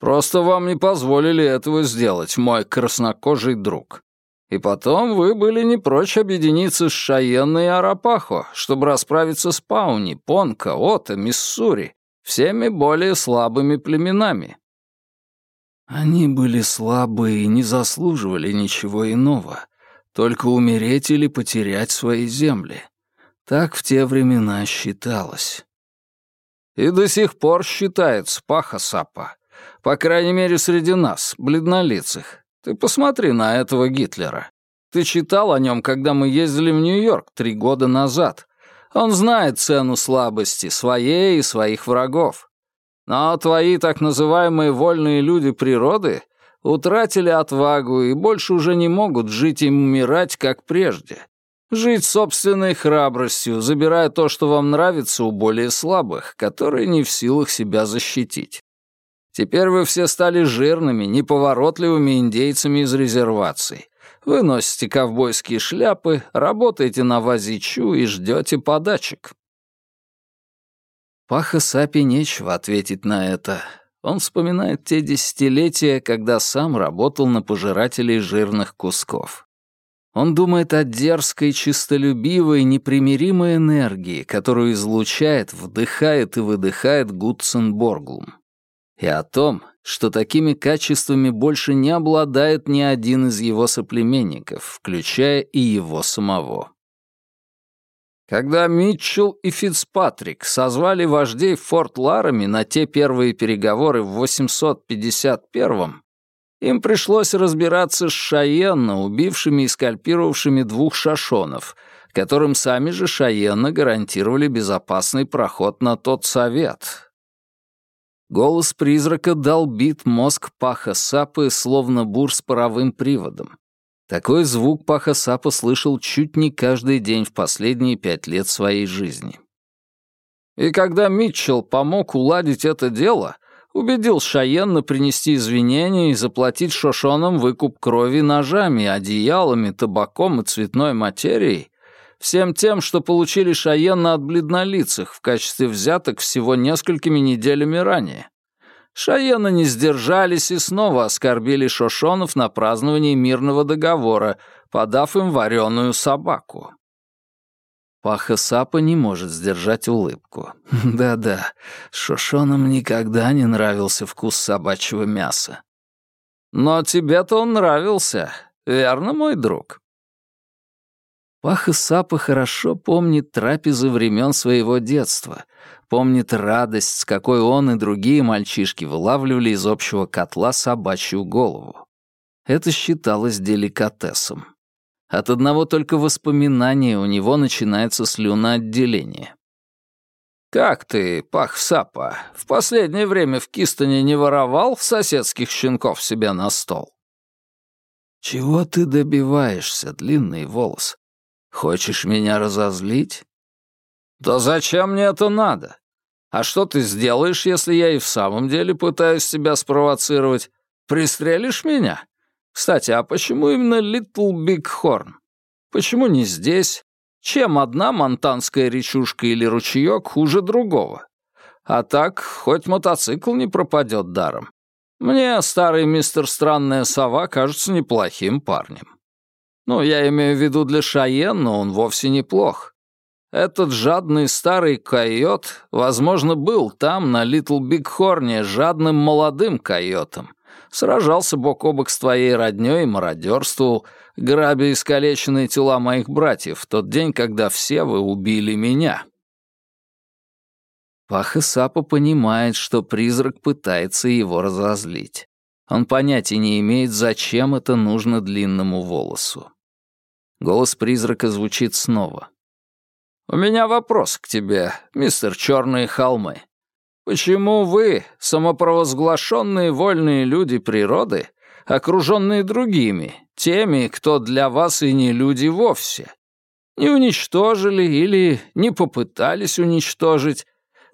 Просто вам не позволили этого сделать, мой краснокожий друг. И потом вы были не прочь объединиться с Шаенной и Арапахо, чтобы расправиться с Пауни, Понко, Ота, Миссури, всеми более слабыми племенами. Они были слабы и не заслуживали ничего иного, только умереть или потерять свои земли. Так в те времена считалось. И до сих пор считается, Паха-Сапа. По крайней мере, среди нас, бледнолицых. Ты посмотри на этого Гитлера. Ты читал о нем, когда мы ездили в Нью-Йорк три года назад. Он знает цену слабости, своей и своих врагов. Но твои так называемые вольные люди природы утратили отвагу и больше уже не могут жить и умирать, как прежде. Жить собственной храбростью, забирая то, что вам нравится у более слабых, которые не в силах себя защитить. Теперь вы все стали жирными, неповоротливыми индейцами из резерваций. Вы носите ковбойские шляпы, работаете на вазичу и ждете подачек. Паха Сапи нечего ответить на это. Он вспоминает те десятилетия, когда сам работал на пожирателей жирных кусков. Он думает о дерзкой, чистолюбивой, непримиримой энергии, которую излучает, вдыхает и выдыхает Гудсен Борглум. И о том, что такими качествами больше не обладает ни один из его соплеменников, включая и его самого. Когда Митчелл и Фицпатрик созвали вождей Форт Ларами на те первые переговоры в 851-м, им пришлось разбираться с Шаенна, убившими и скальпировавшими двух шашонов, которым сами же Шаенна гарантировали безопасный проход на тот совет, Голос призрака долбит мозг Паха Сапы, словно бур с паровым приводом. Такой звук Паха Сапа слышал чуть не каждый день в последние пять лет своей жизни. И когда Митчелл помог уладить это дело, убедил Шаенна принести извинения и заплатить Шошонам выкуп крови ножами, одеялами, табаком и цветной материей, всем тем, что получили Шаенна от бледнолицых в качестве взяток всего несколькими неделями ранее. Шаена не сдержались и снова оскорбили Шошонов на праздновании мирного договора, подав им вареную собаку. Паха Сапа не может сдержать улыбку. Да-да, Шошонам никогда не нравился вкус собачьего мяса. Но тебе-то он нравился, верно, мой друг? Паха Сапа хорошо помнит трапезы времен своего детства, помнит радость, с какой он и другие мальчишки вылавливали из общего котла собачью голову. Это считалось деликатесом. От одного только воспоминания у него начинается слюноотделение. «Как ты, Пах Сапа, в последнее время в Кистоне не воровал соседских щенков себе на стол?» «Чего ты добиваешься, длинный волос? Хочешь меня разозлить? Да зачем мне это надо? А что ты сделаешь, если я и в самом деле пытаюсь тебя спровоцировать? Пристрелишь меня? Кстати, а почему именно Литл Биг Хорн? Почему не здесь? Чем одна монтанская речушка или ручеек хуже другого? А так, хоть мотоцикл не пропадет даром. Мне старый мистер Странная Сова кажется неплохим парнем. Ну, я имею в виду для Шайенна он вовсе неплох. Этот жадный старый койот, возможно, был там, на Литл Бигхорне, жадным молодым койотом. Сражался бок о бок с твоей роднёй и мародерствовал, грабя искалеченные тела моих братьев в тот день, когда все вы убили меня. Паха Сапа понимает, что призрак пытается его разозлить. Он понятия не имеет, зачем это нужно длинному волосу. Голос призрака звучит снова. «У меня вопрос к тебе, мистер Черные холмы. Почему вы, самопровозглашенные вольные люди природы, окруженные другими, теми, кто для вас и не люди вовсе, не уничтожили или не попытались уничтожить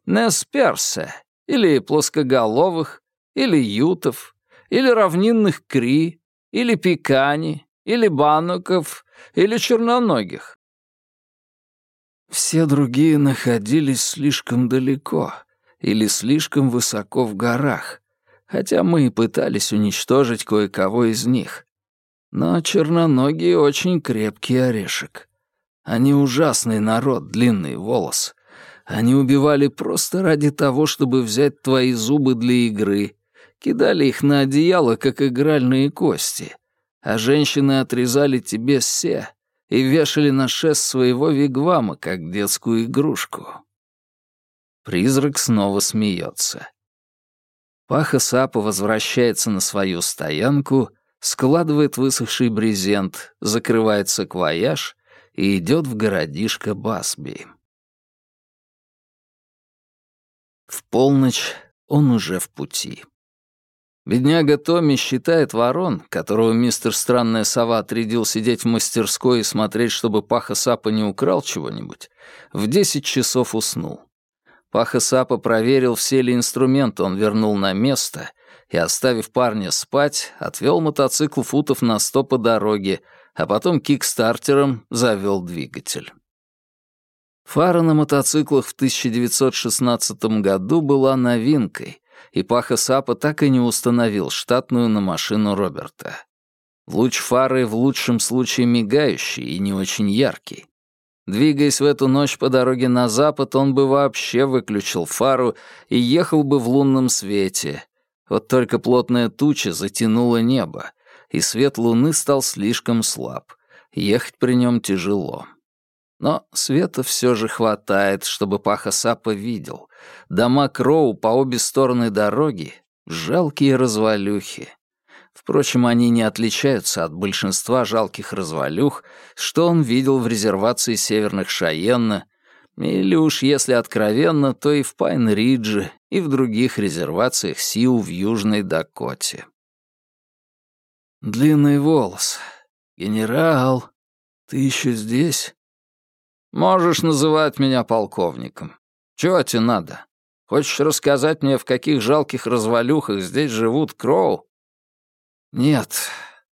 Несперсе, или плоскоголовых, или ютов, или равнинных кри, или пикани, или бануков, или черноногих?» Все другие находились слишком далеко или слишком высоко в горах, хотя мы и пытались уничтожить кое-кого из них. Но черноногие очень крепкий орешек. Они ужасный народ, длинный волос. Они убивали просто ради того, чтобы взять твои зубы для игры, кидали их на одеяло, как игральные кости, а женщины отрезали тебе все и вешали на шест своего вигвама, как детскую игрушку. Призрак снова смеется. Паха Сапа возвращается на свою стоянку, складывает высохший брезент, закрывает саквояж и идет в городишко Басби. В полночь он уже в пути. Бедняга Томми считает ворон, которого мистер Странная Сова отрядил сидеть в мастерской и смотреть, чтобы Паха Сапа не украл чего-нибудь, в десять часов уснул. Паха Сапа проверил, все ли инструменты он вернул на место и, оставив парня спать, отвел мотоцикл футов на сто по дороге, а потом кикстартером завел двигатель. Фара на мотоциклах в 1916 году была новинкой, и Паха Сапа так и не установил штатную на машину Роберта. Луч фары в лучшем случае мигающий и не очень яркий. Двигаясь в эту ночь по дороге на запад, он бы вообще выключил фару и ехал бы в лунном свете. Вот только плотная туча затянула небо, и свет луны стал слишком слаб. Ехать при нем тяжело. Но света все же хватает, чтобы Паха Сапа видел. Дома Кроу по обе стороны дороги — жалкие развалюхи. Впрочем, они не отличаются от большинства жалких развалюх, что он видел в резервации северных Шайенна, или уж если откровенно, то и в Пайн-Ридже, и в других резервациях Сиу в Южной Дакоте. Длинный волос. «Генерал, ты еще здесь?» «Можешь называть меня полковником. Чего тебе надо? Хочешь рассказать мне, в каких жалких развалюхах здесь живут Кроу?» «Нет,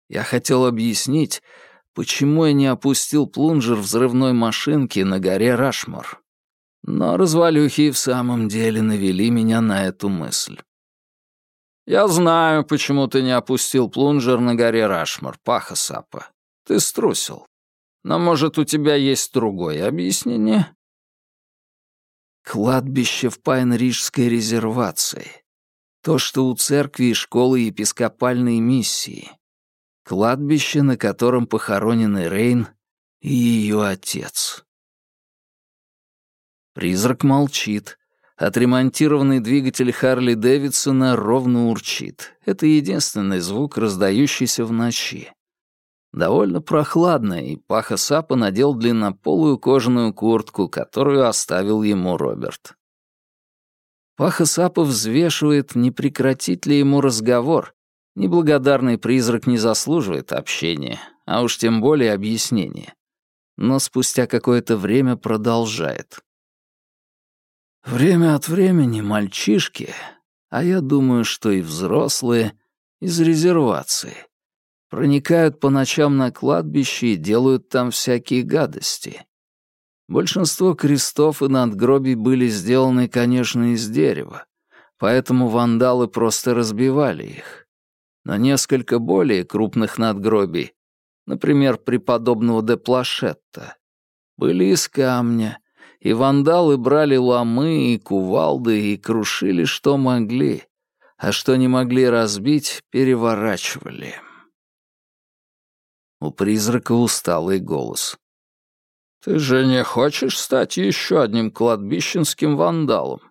я хотел объяснить, почему я не опустил плунжер взрывной машинки на горе Рашмор. Но развалюхи в самом деле навели меня на эту мысль. «Я знаю, почему ты не опустил плунжер на горе Рашмор, Паха Сапа. Ты струсил. Но, может, у тебя есть другое объяснение?» Кладбище в Пайн-Риджской резервации. То, что у церкви и школы епископальной миссии. Кладбище, на котором похоронены Рейн и ее отец. Призрак молчит, Отремонтированный двигатель Харли Дэвидсона ровно урчит. Это единственный звук, раздающийся в ночи. Довольно прохладно, и Паха Сапа надел длиннополую кожаную куртку, которую оставил ему Роберт. Паха Сапа взвешивает, не прекратить ли ему разговор. Неблагодарный призрак не заслуживает общения, а уж тем более объяснения. Но спустя какое-то время продолжает. Время от времени мальчишки, а я думаю, что и взрослые, из резервации, проникают по ночам на кладбище и делают там всякие гадости. Большинство крестов и надгробий были сделаны, конечно, из дерева, поэтому вандалы просто разбивали их. Но несколько более крупных надгробий, например, преподобного де Плашетта, были из камня, и вандалы брали ломы и кувалды и крушили, что могли, а что не могли разбить, переворачивали. У призрака усталый голос. «Ты же не хочешь стать еще одним кладбищенским вандалом?»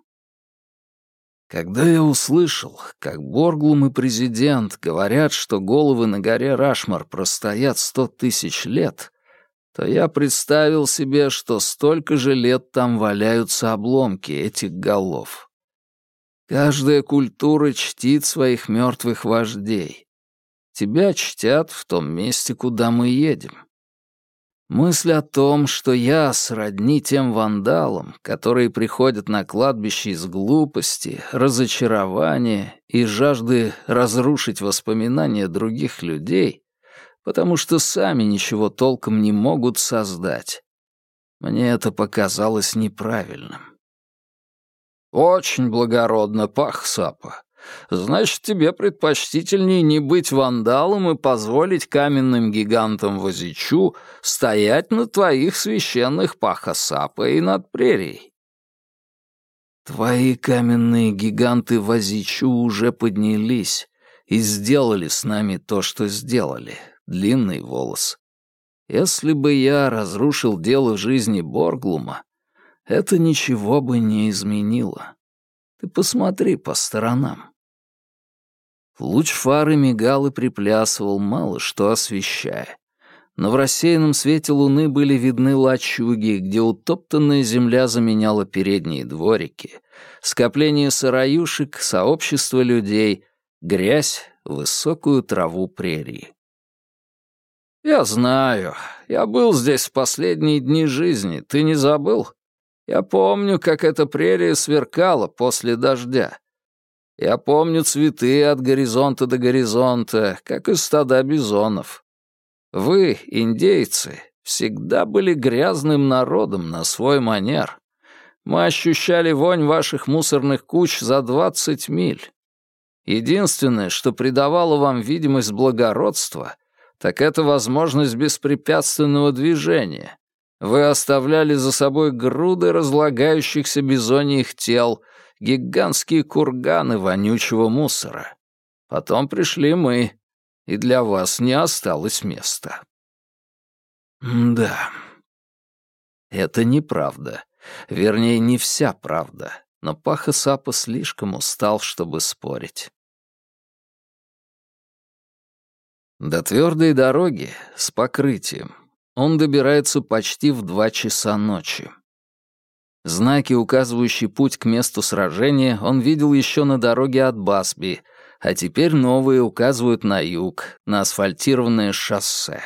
Когда я услышал, как Борглум и президент говорят, что головы на горе Рашмар простоят сто тысяч лет, то я представил себе, что столько же лет там валяются обломки этих голов. Каждая культура чтит своих мертвых вождей. Тебя чтят в том месте, куда мы едем. Мысль о том, что я сродни тем вандалам, которые приходят на кладбище из глупости, разочарования и жажды разрушить воспоминания других людей, потому что сами ничего толком не могут создать. Мне это показалось неправильным. «Очень благородно, пах Сапа. Значит, тебе предпочтительнее не быть вандалом и позволить каменным гигантам Возичу стоять на твоих священных паха Сапа и над прерией. Твои каменные гиганты Вазичу уже поднялись и сделали с нами то, что сделали. Длинный волос. Если бы я разрушил дело жизни Борглума, это ничего бы не изменило. Ты посмотри по сторонам. Луч фары мигал и приплясывал, мало что освещая. Но в рассеянном свете луны были видны лачуги, где утоптанная земля заменяла передние дворики, скопление сыроюшек, сообщество людей, грязь, высокую траву прерии. «Я знаю. Я был здесь в последние дни жизни. Ты не забыл? Я помню, как эта прерия сверкала после дождя. Я помню цветы от горизонта до горизонта, как из стада бизонов. Вы, индейцы, всегда были грязным народом на свой манер. Мы ощущали вонь ваших мусорных куч за двадцать миль. Единственное, что придавало вам видимость благородства, так это возможность беспрепятственного движения. Вы оставляли за собой груды разлагающихся бизоньих тел — гигантские курганы вонючего мусора. Потом пришли мы, и для вас не осталось места. да. Это неправда. Вернее, не вся правда. Но Паха Сапа слишком устал, чтобы спорить. До твердой дороги с покрытием он добирается почти в два часа ночи. Знаки, указывающие путь к месту сражения, он видел еще на дороге от Басби, а теперь новые указывают на юг, на асфальтированное шоссе.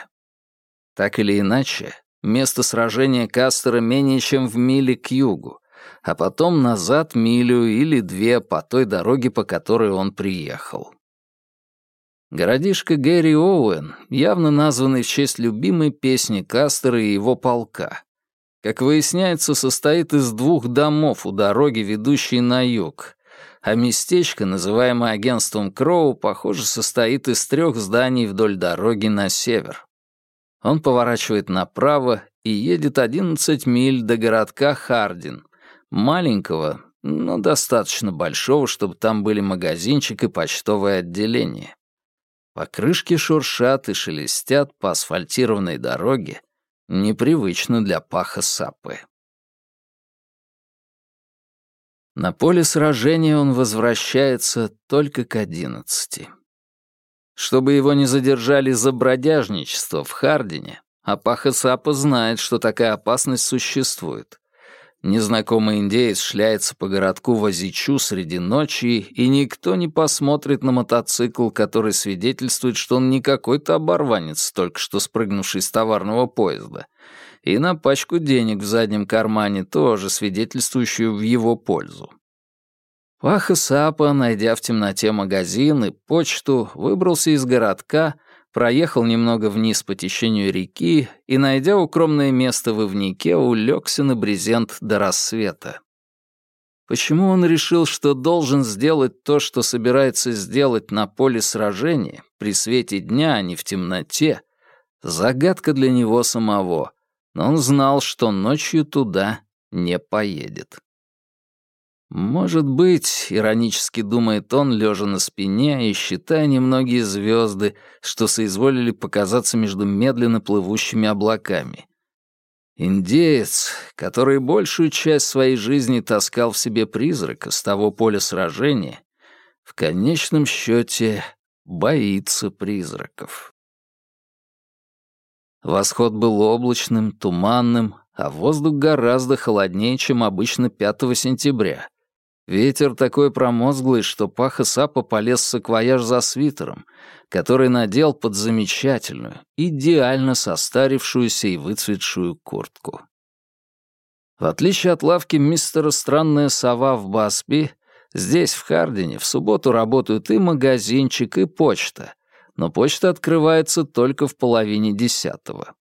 Так или иначе, место сражения Кастера менее чем в миле к югу, а потом назад милю или две по той дороге, по которой он приехал. Городишко Гэри Оуэн, явно названный в честь любимой песни Кастера и его полка, как выясняется, состоит из двух домов у дороги, ведущей на юг, а местечко, называемое агентством Кроу, похоже, состоит из трех зданий вдоль дороги на север. Он поворачивает направо и едет 11 миль до городка Хардин, маленького, но достаточно большого, чтобы там были магазинчик и почтовое отделение. Покрышки шуршат и шелестят по асфальтированной дороге, Непривычно для паха сапы. На поле сражения он возвращается только к одиннадцати. Чтобы его не задержали за бродяжничество в Хардине, а Паха Сапа знает, что такая опасность существует. Незнакомый индеец шляется по городку Вазичу среди ночи, и никто не посмотрит на мотоцикл, который свидетельствует, что он не какой-то оборванец, только что спрыгнувший с товарного поезда, и на пачку денег в заднем кармане, тоже свидетельствующую в его пользу. Паха Сапа, найдя в темноте магазин и почту, выбрался из городка — проехал немного вниз по течению реки и, найдя укромное место в Ивнике, улегся на брезент до рассвета. Почему он решил, что должен сделать то, что собирается сделать на поле сражения, при свете дня, а не в темноте, загадка для него самого, но он знал, что ночью туда не поедет. «Может быть», — иронически думает он, лежа на спине и считая немногие звезды, что соизволили показаться между медленно плывущими облаками. Индеец, который большую часть своей жизни таскал в себе призрака с того поля сражения, в конечном счете боится призраков. Восход был облачным, туманным, а воздух гораздо холоднее, чем обычно 5 сентября, Ветер такой промозглый, что Паха Сапа полез в саквояж за свитером, который надел под замечательную, идеально состарившуюся и выцветшую куртку. В отличие от лавки мистера «Странная сова» в Басби, здесь, в Хардине, в субботу работают и магазинчик, и почта, но почта открывается только в половине десятого.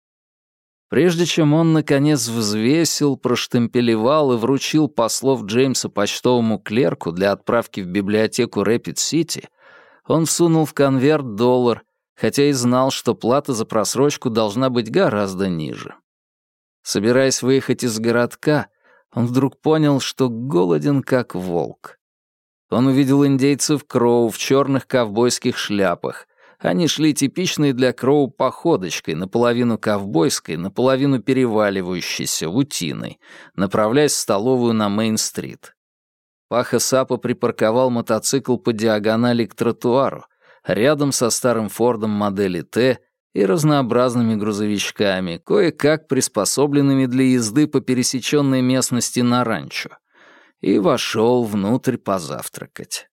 Прежде чем он, наконец, взвесил, проштемпелевал и вручил послов Джеймса почтовому клерку для отправки в библиотеку Рэпид-Сити, он всунул в конверт доллар, хотя и знал, что плата за просрочку должна быть гораздо ниже. Собираясь выехать из городка, Он вдруг понял, что голоден как волк. Он увидел индейцев Кроу в черных ковбойских шляпах. Они шли типичной для Кроу походочкой, наполовину ковбойской, наполовину переваливающейся, утиной, направляясь в столовую на Мейн-стрит. Паха Сапа припарковал мотоцикл по диагонали к тротуару, рядом со старым Фордом модели Т и разнообразными грузовичками, кое-как приспособленными для езды по пересеченной местности на ранчо, и вошел внутрь позавтракать.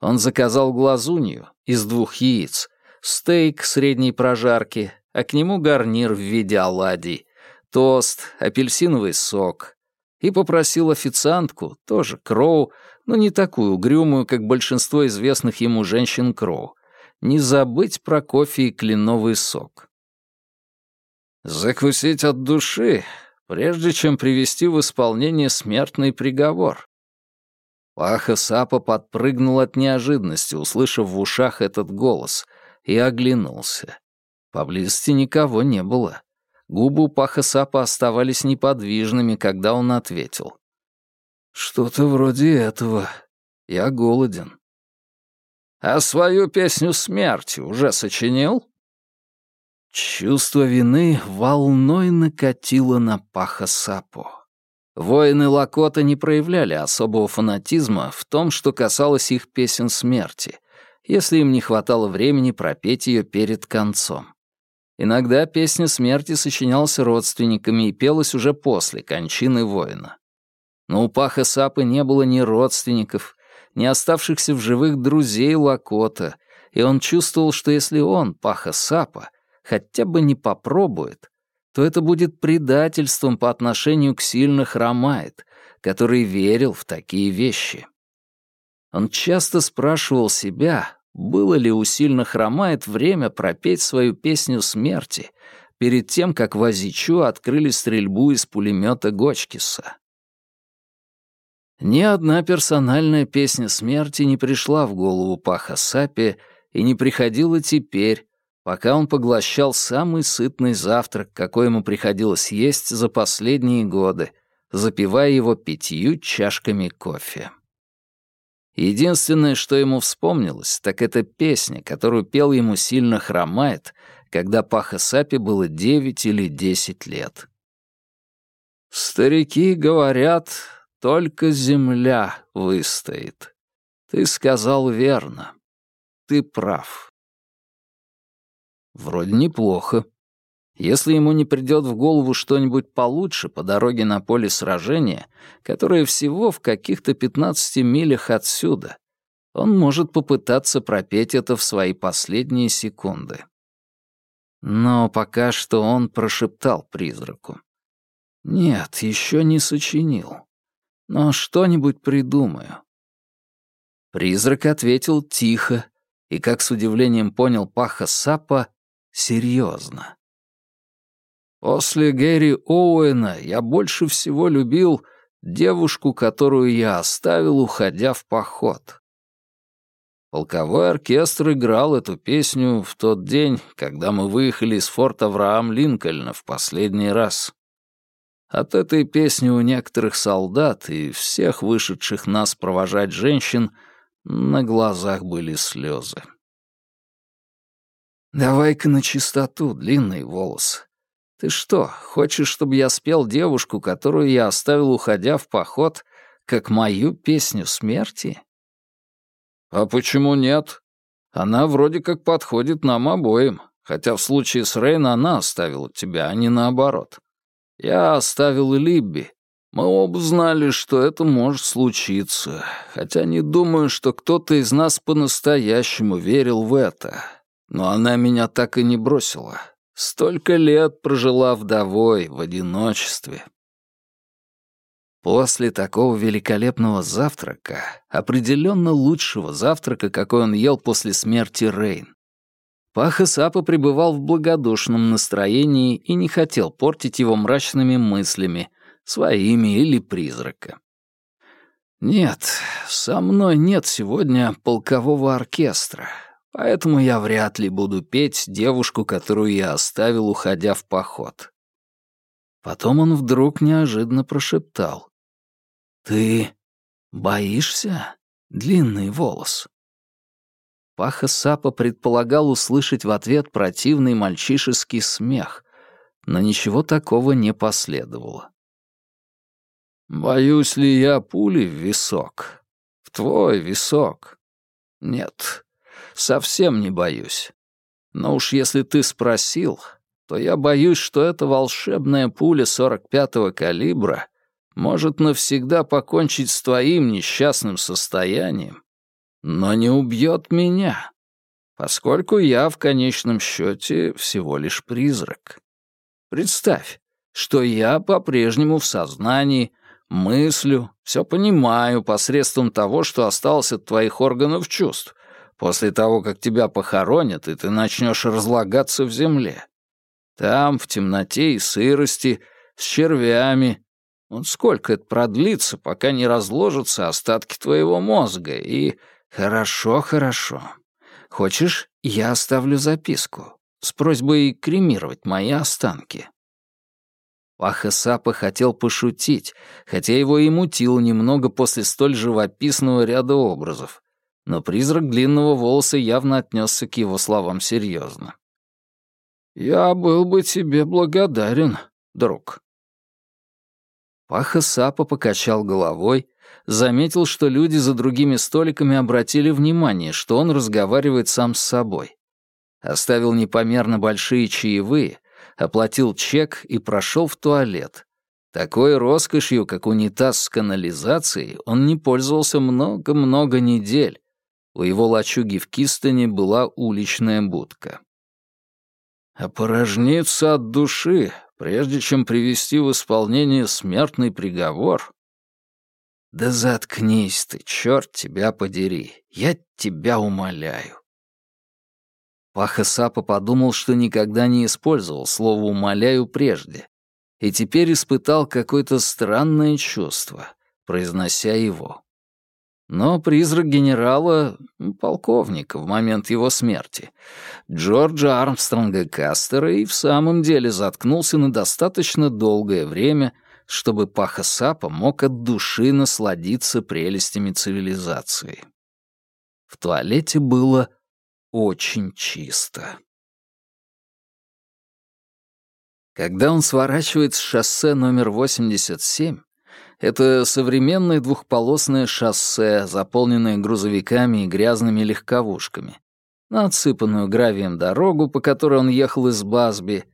Он заказал глазунью из двух яиц, стейк средней прожарки, а к нему гарнир в виде оладий, тост, апельсиновый сок, и попросил официантку, тоже Кроу, но не такую угрюмую, как большинство известных ему женщин Кроу, не забыть про кофе и кленовый сок. Закусить от души, прежде чем привести в исполнение смертный приговор. Паха Сапа подпрыгнул от неожиданности, услышав в ушах этот голос, и оглянулся. Поблизости никого не было. Губы у Паха Сапа оставались неподвижными, когда он ответил. «Что-то вроде этого. Я голоден». А свою песню смерти уже сочинил?» Чувство вины волной накатило на Паха Сапо. Воины Лакота не проявляли особого фанатизма в том, что касалось их песен смерти, если им не хватало времени пропеть ее перед концом. Иногда песня смерти сочинялась родственниками и пелась уже после кончины воина. Но у Паха Сапы не было ни родственников, ни оставшихся в живых друзей Лакота, и он чувствовал, что если он, Паха Сапа, хотя бы не попробует, то это будет предательством по отношению к сильных Ромайт, который верил в такие вещи. Он часто спрашивал себя, было ли у сильных Ромайт время пропеть свою песню смерти перед тем, как в Азичу открыли стрельбу из пулемета Гочкиса. Ни одна персональная песня смерти не пришла в голову Паха Сапи и не приходила теперь, пока он поглощал самый сытный завтрак, какой ему приходилось есть за последние годы, запивая его пятью чашками кофе. Единственное, что ему вспомнилось, так это песня, которую пел ему сильно хромает, когда Паха Сапи было девять или десять лет. «Старики говорят, только земля выстоит. Ты сказал верно. Ты прав. Вроде неплохо. Если ему не придет в голову что-нибудь получше по дороге на поле сражения, которое всего в каких-то 15 милях отсюда, он может попытаться пропеть это в свои последние секунды. Но пока что он прошептал призраку. Нет, еще не сочинил но что-нибудь придумаю». Призрак ответил тихо и, как с удивлением понял Паха Сапа, серьезно. «После Гэри Оуэна я больше всего любил девушку, которую я оставил, уходя в поход». Полковой оркестр играл эту песню в тот день, когда мы выехали из форта Авраам Линкольна в последний раз. От этой песни у некоторых солдат и всех вышедших нас провожать женщин на глазах были слезы. «Давай-ка на чистоту, длинный волос. Ты что, хочешь, чтобы я спел девушку, которую я оставил, уходя в поход, как мою песню смерти?» «А почему нет? Она вроде как подходит нам обоим, хотя в случае с Рейн она оставила тебя, а не наоборот. Я оставил Либби. Мы оба знали, что это может случиться, хотя не думаю, что кто-то из нас по-настоящему верил в это. Но она меня так и не бросила. Столько лет прожила вдовой, в одиночестве. После такого великолепного завтрака, определенно лучшего завтрака, какой он ел после смерти Рейн, Паха Сапа пребывал в благодушном настроении и не хотел портить его мрачными мыслями, своими или призрака. «Нет, со мной нет сегодня полкового оркестра, поэтому я вряд ли буду петь девушку, которую я оставил, уходя в поход». Потом он вдруг неожиданно прошептал. «Ты боишься, длинный волос?» Паха Сапа предполагал услышать в ответ противный мальчишеский смех, но ничего такого не последовало. «Боюсь ли я пули в висок? В твой висок? Нет, совсем не боюсь. Но уж если ты спросил, то я боюсь, что эта волшебная пуля 45-го калибра может навсегда покончить с твоим несчастным состоянием, но не убьет меня, поскольку я в конечном счете всего лишь призрак. Представь, что я по-прежнему в сознании, мыслю, все понимаю посредством того, что осталось от твоих органов чувств, после того, как тебя похоронят, и ты начнешь разлагаться в земле. Там, в темноте и сырости, с червями. Вот сколько это продлится, пока не разложатся остатки твоего мозга, и... Хорошо, хорошо. Хочешь, я оставлю записку с просьбой кремировать мои останки. Паха хотел пошутить, хотя его и мутило немного после столь живописного ряда образов, но призрак длинного волоса явно отнесся к его словам серьезно. «Я был бы тебе благодарен, друг». Паха Сапа покачал головой, заметил, что люди за другими столиками обратили внимание, что он разговаривает сам с собой. Оставил непомерно большие чаевые, оплатил чек и прошел в туалет. Такой роскошью, как унитаз с канализацией, он не пользовался много-много недель. У его лачуги в Кистоне была уличная будка. «Опорожниться от души, прежде чем привести в исполнение смертный приговор?» «Да заткнись ты, черт тебя подери, я тебя умоляю». Паха Сапа подумал, что никогда не использовал слово «умоляю» прежде, и теперь испытал какое-то странное чувство, произнося его. Но призрак генерала — полковника в момент его смерти. Джорджа Армстронга Кастера и в самом деле заткнулся на достаточно долгое время, чтобы Паха Сапа мог от души насладиться прелестями цивилизации. В туалете было очень чисто. Когда он сворачивает с шоссе номер 87, это современное двухполосное шоссе, заполненное грузовиками и грязными легковушками. На отсыпанную гравием дорогу, по которой он ехал из Базби,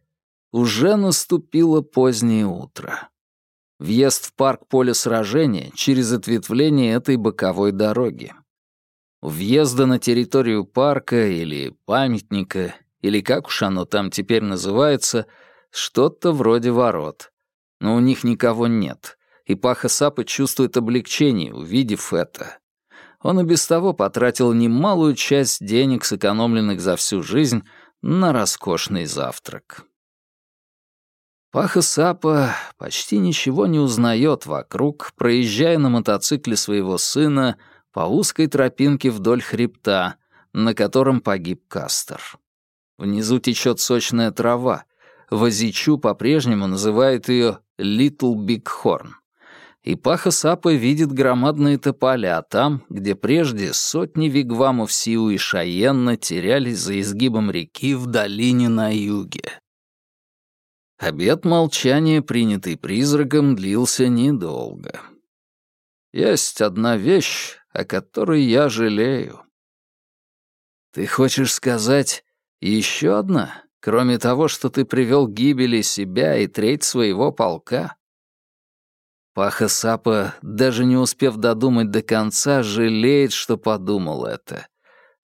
уже наступило позднее утро. Въезд в парк поля сражения через ответвление этой боковой дороги. Въезда на территорию парка или памятника, или как уж оно там теперь называется, что-то вроде ворот. Но у них никого нет, и Паха Сапа чувствует облегчение, увидев это. Он и без того потратил немалую часть денег, сэкономленных за всю жизнь, на роскошный завтрак. Паха Сапа почти ничего не узнает вокруг, проезжая на мотоцикле своего сына по узкой тропинке вдоль хребта, на котором погиб Кастер. Внизу течет сочная трава. Вазичу по-прежнему называет ее «Литл Биг Хорн» и Паха Сапа видит громадные тополя там, где прежде сотни вигвамов Сиу и Шаенна терялись за изгибом реки в долине на юге. Обед молчания, принятый призраком, длился недолго. Есть одна вещь, о которой я жалею. Ты хочешь сказать, еще одна, кроме того, что ты привел к гибели себя и треть своего полка? Паха Сапа, даже не успев додумать до конца, жалеет, что подумал это.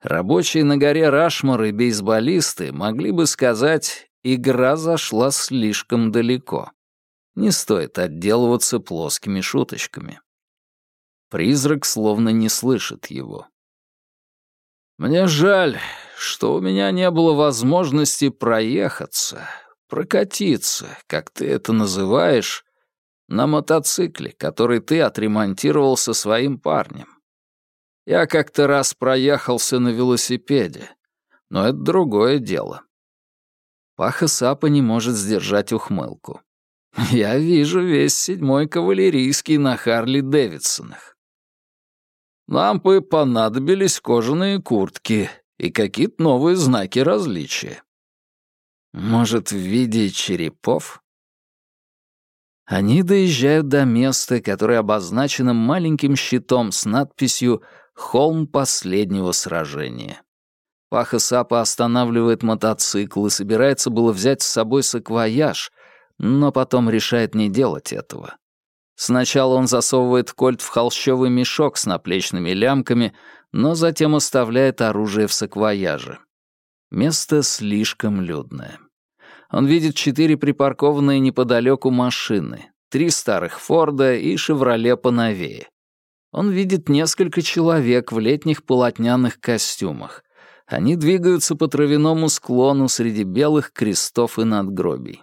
Рабочие на горе Рашмор и бейсболисты могли бы сказать, игра зашла слишком далеко. Не стоит отделываться плоскими шуточками. Призрак словно не слышит его. «Мне жаль, что у меня не было возможности проехаться, прокатиться, как ты это называешь, на мотоцикле, который ты отремонтировал со своим парнем. Я как-то раз проехался на велосипеде, но это другое дело. Паха Сапа не может сдержать ухмылку. Я вижу весь седьмой кавалерийский на Харли Дэвидсонах. Нам бы понадобились кожаные куртки и какие-то новые знаки различия. Может, в виде черепов? Они доезжают до места, которое обозначено маленьким щитом с надписью «Холм последнего сражения». Паха Сапа останавливает мотоцикл и собирается было взять с собой саквояж, но потом решает не делать этого. Сначала он засовывает кольт в холщовый мешок с наплечными лямками, но затем оставляет оружие в саквояже. Место слишком людное. Он видит четыре припаркованные неподалеку машины, три старых Форда и «Шевроле» поновее. Он видит несколько человек в летних полотняных костюмах. Они двигаются по травяному склону среди белых крестов и надгробий.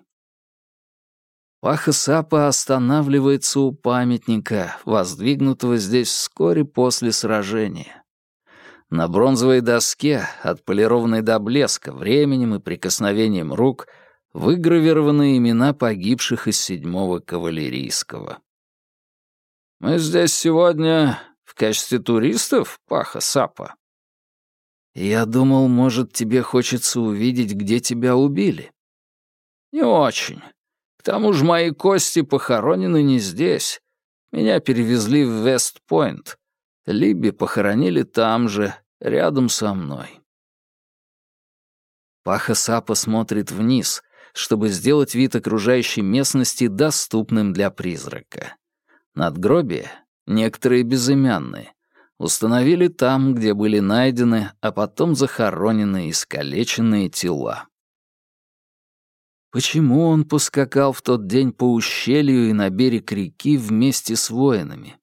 Паха Сапа останавливается у памятника, воздвигнутого здесь вскоре после сражения. На бронзовой доске, отполированной до блеска временем и прикосновением рук, выгравированы имена погибших из седьмого кавалерийского. «Мы здесь сегодня в качестве туристов, Паха Сапа?» Я думал, может, тебе хочется увидеть, где тебя убили. Не очень. К тому же мои кости похоронены не здесь. Меня перевезли в Вестпойнт. Либи похоронили там же, рядом со мной. Паха Сапа смотрит вниз, чтобы сделать вид окружающей местности доступным для призрака. Надгробия, некоторые безымянные, установили там, где были найдены, а потом захоронены искалеченные тела. Почему он поскакал в тот день по ущелью и на берег реки вместе с воинами?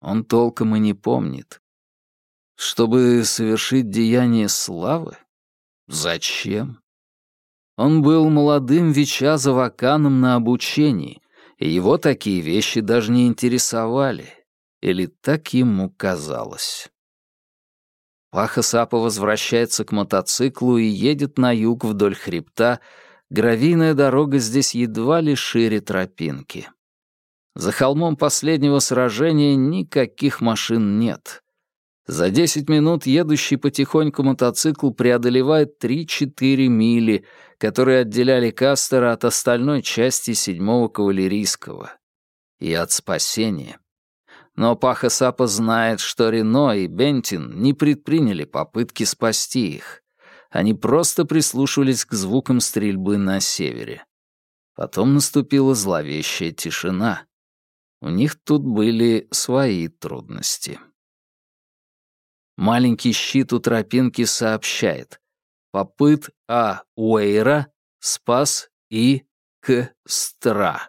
Он толком и не помнит. Чтобы совершить деяние славы? Зачем? Он был молодым Вича-Заваканом на обучении, и его такие вещи даже не интересовали, или так ему казалось. Паха Сапа возвращается к мотоциклу и едет на юг вдоль хребта. Гравийная дорога здесь едва ли шире тропинки. За холмом последнего сражения никаких машин нет. За 10 минут едущий потихоньку мотоцикл преодолевает 3-4 мили, которые отделяли Кастера от остальной части седьмого кавалерийского. И от спасения. Но Паха Сапа знает, что Рено и Бентин не предприняли попытки спасти их. Они просто прислушивались к звукам стрельбы на севере. Потом наступила зловещая тишина. У них тут были свои трудности. Маленький щит у тропинки сообщает. Попыт А. Уэйра спас И. К. Стра.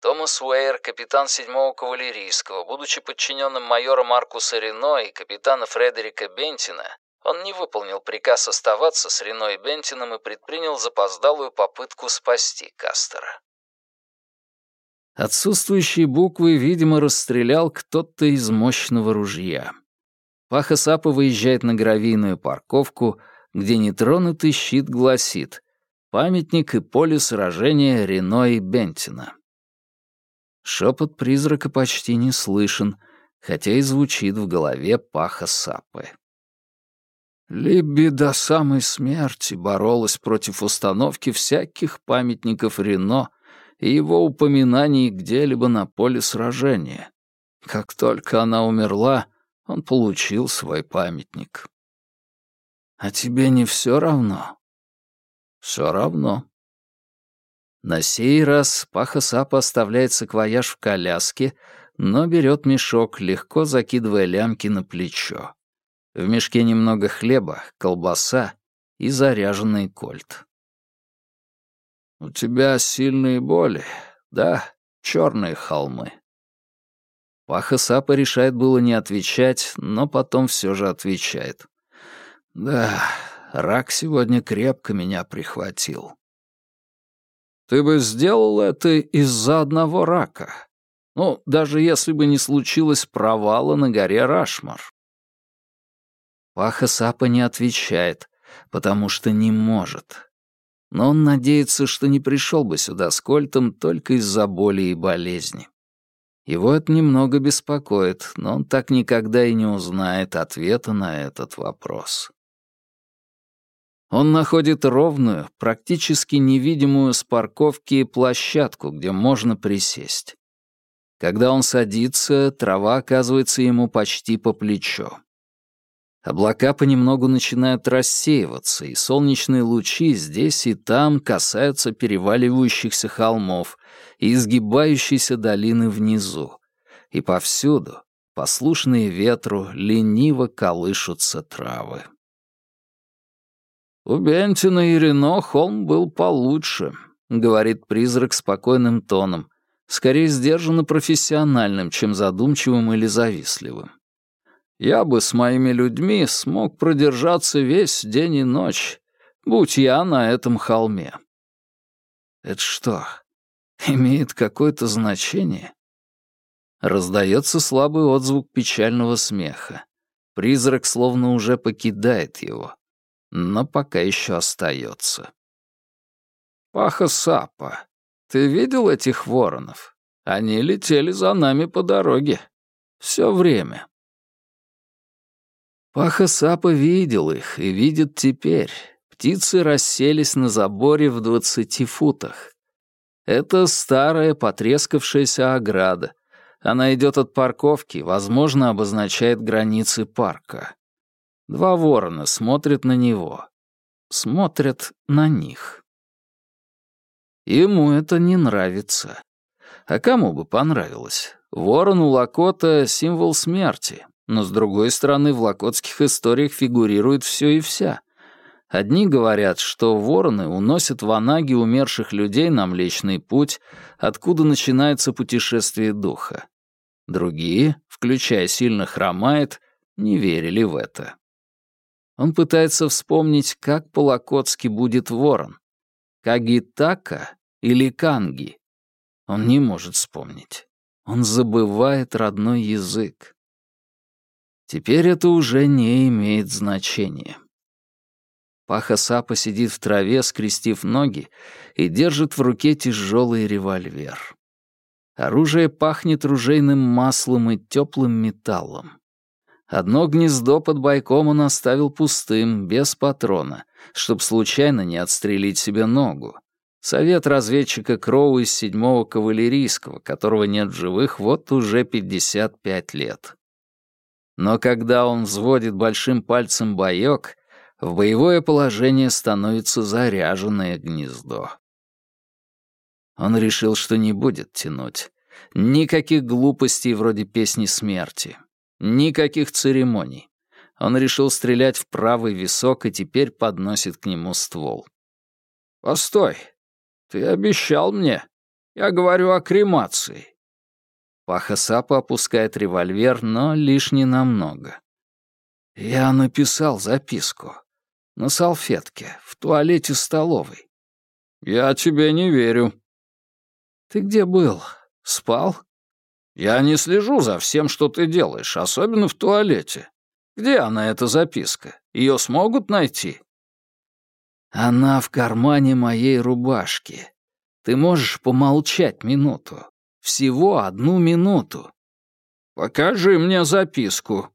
Томас Уэйр, капитан 7-го кавалерийского, будучи подчиненным майора Маркуса Рено и капитана Фредерика Бентина, он не выполнил приказ оставаться с Рено и Бентином и предпринял запоздалую попытку спасти Кастера. Отсутствующие буквы, видимо, расстрелял кто-то из мощного ружья. Паха Сапа выезжает на гравийную парковку, где нетронутый щит гласит «Памятник и поле сражения Рено и Бентина». Шепот призрака почти не слышен, хотя и звучит в голове паха Сапы. Либби до самой смерти боролась против установки всяких памятников Рено и его упоминаний где-либо на поле сражения. Как только она умерла, он получил свой памятник. А тебе не все равно? Все равно. На сей раз Паха Сапа оставляет саквояж в коляске, но берет мешок, легко закидывая лямки на плечо. В мешке немного хлеба, колбаса и заряженный кольт. «У тебя сильные боли, да, черные холмы». Паха Сапа решает было не отвечать, но потом все же отвечает. «Да, рак сегодня крепко меня прихватил. Ты бы сделал это из-за одного рака. Ну, даже если бы не случилось провала на горе Рашмар. Паха Сапа не отвечает, потому что не может. Но он надеется, что не пришел бы сюда с Кольтом только из-за боли и болезни. Его это немного беспокоит, но он так никогда и не узнает ответа на этот вопрос. Он находит ровную, практически невидимую с парковки площадку, где можно присесть. Когда он садится, трава оказывается ему почти по плечо. Облака понемногу начинают рассеиваться, и солнечные лучи здесь и там касаются переваливающихся холмов и изгибающейся долины внизу. И повсюду, послушные ветру, лениво колышутся травы. «У Бентина и Рено холм был получше», — говорит призрак спокойным тоном, скорее сдержанно профессиональным, чем задумчивым или завистливым. «Я бы с моими людьми смог продержаться весь день и ночь, будь я на этом холме». «Это что, имеет какое-то значение?» Раздается слабый отзвук печального смеха. Призрак словно уже покидает его но пока еще остается. «Паха Сапа, ты видел этих воронов? Они летели за нами по дороге. Все время». Паха Сапа видел их и видит теперь. Птицы расселись на заборе в двадцати футах. Это старая потрескавшаяся ограда. Она идет от парковки, возможно, обозначает границы парка. Два ворона смотрят на него. Смотрят на них. Ему это не нравится. А кому бы понравилось? Ворон у Лакота — символ смерти, но, с другой стороны, в лакотских историях фигурирует все и вся. Одни говорят, что вороны уносят в анаги умерших людей на Млечный Путь, откуда начинается путешествие духа. Другие, включая сильно хромает, не верили в это. Он пытается вспомнить, как по-лакотски будет ворон. Кагитака или Канги. Он не может вспомнить. Он забывает родной язык. Теперь это уже не имеет значения. Паха Сапа сидит в траве, скрестив ноги, и держит в руке тяжелый револьвер. Оружие пахнет ружейным маслом и теплым металлом. Одно гнездо под бойком он оставил пустым, без патрона, чтобы случайно не отстрелить себе ногу. Совет разведчика Кроу из седьмого кавалерийского, которого нет в живых вот уже 55 лет. Но когда он взводит большим пальцем боек, в боевое положение становится заряженное гнездо. Он решил, что не будет тянуть. Никаких глупостей вроде песни смерти. Никаких церемоний. Он решил стрелять в правый висок и теперь подносит к нему ствол. «Постой, ты обещал мне. Я говорю о кремации». Паха Сапа опускает револьвер, но лишь не намного. «Я написал записку. На салфетке, в туалете столовой». «Я тебе не верю». «Ты где был? Спал?» Я не слежу за всем, что ты делаешь, особенно в туалете. Где она, эта записка? Ее смогут найти?» «Она в кармане моей рубашки. Ты можешь помолчать минуту. Всего одну минуту». «Покажи мне записку».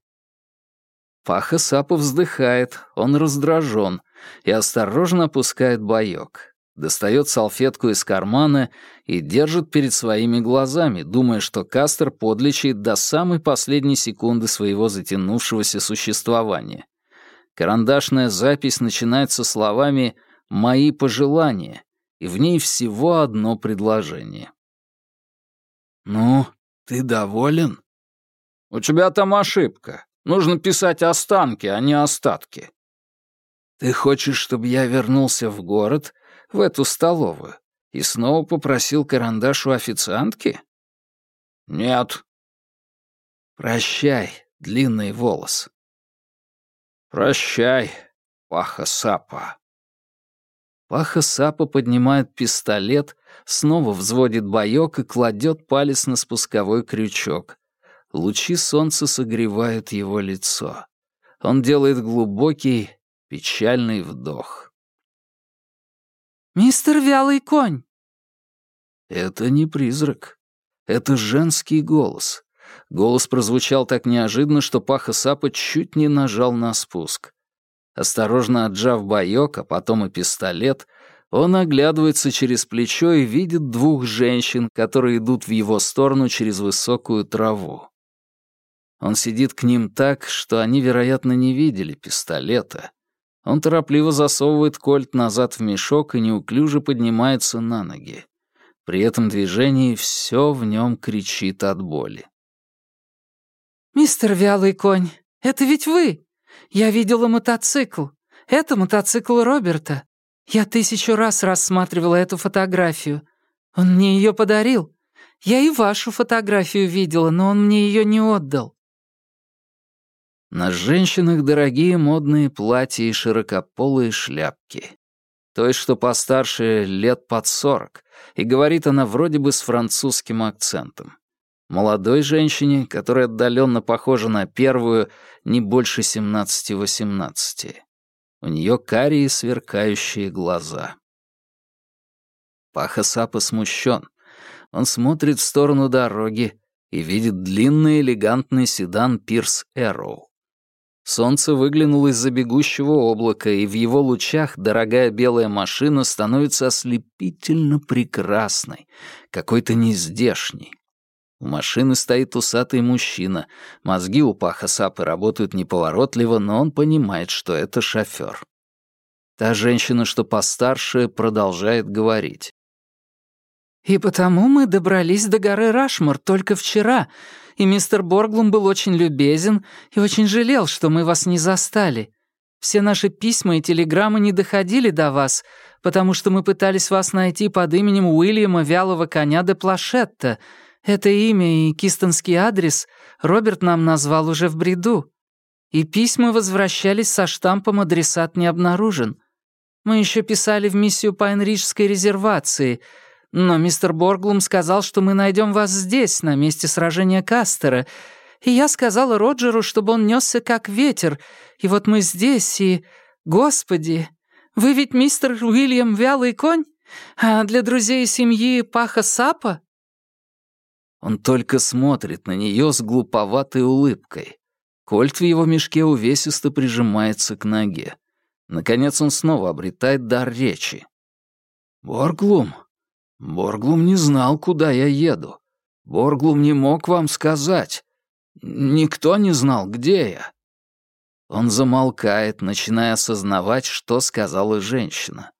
Паха Сапа вздыхает, он раздражен и осторожно опускает боек достает салфетку из кармана и держит перед своими глазами, думая, что Кастер подлечит до самой последней секунды своего затянувшегося существования. Карандашная запись начинается словами «Мои пожелания», и в ней всего одно предложение. «Ну, ты доволен?» «У тебя там ошибка. Нужно писать останки, а не остатки». «Ты хочешь, чтобы я вернулся в город в эту столовую, и снова попросил карандаш у официантки? Нет. Прощай, длинный волос. Прощай, Паха Сапа. Паха Сапа поднимает пистолет, снова взводит боёк и кладет палец на спусковой крючок. Лучи солнца согревают его лицо. Он делает глубокий, печальный вдох. «Мистер Вялый конь!» Это не призрак. Это женский голос. Голос прозвучал так неожиданно, что Паха Сапа чуть не нажал на спуск. Осторожно отжав боёк, а потом и пистолет, он оглядывается через плечо и видит двух женщин, которые идут в его сторону через высокую траву. Он сидит к ним так, что они, вероятно, не видели пистолета. Он торопливо засовывает кольт назад в мешок и неуклюже поднимается на ноги. При этом движении все в нем кричит от боли. «Мистер Вялый конь, это ведь вы! Я видела мотоцикл. Это мотоцикл Роберта. Я тысячу раз рассматривала эту фотографию. Он мне ее подарил. Я и вашу фотографию видела, но он мне ее не отдал». На женщинах дорогие модные платья и широкополые шляпки. Той, что постарше, лет под сорок, и говорит она вроде бы с французским акцентом. Молодой женщине, которая отдаленно похожа на первую, не больше 17-18. У нее карие сверкающие глаза. Паха смущен. Он смотрит в сторону дороги и видит длинный элегантный седан Пирс Эрроу. Солнце выглянуло из-за бегущего облака, и в его лучах дорогая белая машина становится ослепительно прекрасной, какой-то нездешней. У машины стоит усатый мужчина. Мозги у Паха Сапы работают неповоротливо, но он понимает, что это шофер. Та женщина, что постарше, продолжает говорить. «И потому мы добрались до горы Рашмор только вчера, и мистер Борглум был очень любезен и очень жалел, что мы вас не застали. Все наши письма и телеграммы не доходили до вас, потому что мы пытались вас найти под именем Уильяма Вялого Коня де Плашетта. Это имя и кистонский адрес Роберт нам назвал уже в бреду. И письма возвращались со штампом «Адресат не обнаружен». Мы еще писали в миссию Пайнриджской резервации — но мистер Борглум сказал, что мы найдем вас здесь, на месте сражения Кастера. И я сказала Роджеру, чтобы он несся как ветер. И вот мы здесь, и... Господи! Вы ведь мистер Уильям Вялый Конь? А для друзей семьи Паха Сапа?» Он только смотрит на нее с глуповатой улыбкой. Кольт в его мешке увесисто прижимается к ноге. Наконец он снова обретает дар речи. «Борглум, Борглум не знал, куда я еду. Борглум не мог вам сказать. Никто не знал, где я. Он замолкает, начиная осознавать, что сказала женщина.